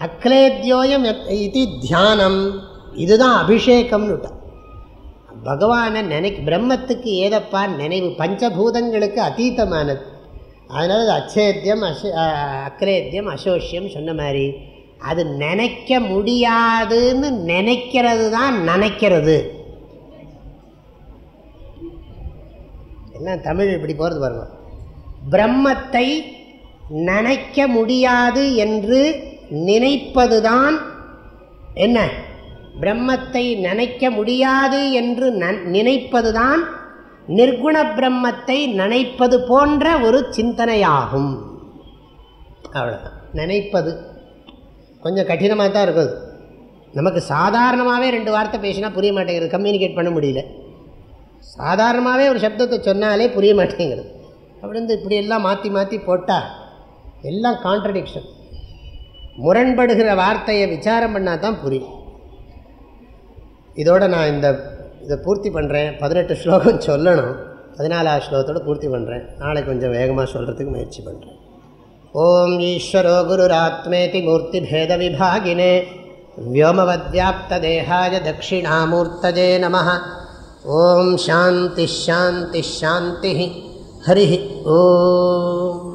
அக்லேத்யோயம் இது தியானம் இதுதான் அபிஷேகம்னு விட்டான் பகவானை நினை பிரம்மத்துக்கு ஏதப்பா நினைவு பஞ்சபூதங்களுக்கு அதீதமானது. அதனால் அது அச்சேத்தியம் அச அக்ரேத்தியம் அசோஷியம் சொன்ன மாதிரி. அது நினைக்க முடியாதுன்னு நினைக்கிறது தான் நினைக்கிறது. எல்லாம் தமிழ் இப்படி போகிறது பாருங்க. பிரம்மத்தை நினைக்க முடியாது என்று நினைப்பது தான் என்ன? பிரம்மத்தை நினைக்க முடியாது என்று நினைப்பது தான் நிர்குண பிரம்மத்தை நினைப்பது போன்ற ஒரு சிந்தனையாகும். அவ்வளோதான் நினைப்பது கொஞ்சம் கடினமாக தான் இருக்குது. நமக்கு சாதாரணமாகவே ரெண்டு வார்த்தை பேசினா புரிய மாட்டேங்கிறது கம்யூனிகேட் பண்ண முடியல. சாதாரணமாகவே ஒரு சப்தத்தை சொன்னாலே புரிய மாட்டேங்கிறது அப்படின்னு இப்படியெல்லாம் மாற்றி மாற்றி போட்டால் எல்லாம் கான்ட்ரடிக்ஷன் முரண்படுகிற வார்த்தையை விசாரம் பண்ணால் தான் புரியும். இதோடு நான் இந்த இதை பூர்த்தி பண்ணுறேன் பதினெட்டு ஸ்லோகம் சொல்லணும் பதினாலாவது ஸ்லோகத்தோடு பூர்த்தி பண்ணுறேன் நாளை கொஞ்சம் வேகமாக சொல்கிறதுக்கு முயற்சி பண்ணுறேன் ஓம் ஈஸ்வரோ குருராத்மேதி மூர்த்திபேத விபாகினே व्योमवद्व्याप्तदेहाय दक्षिणामूर्तजे नमः ॐ शान्तिश्शान्तिश्शान्तिः हरिः ओ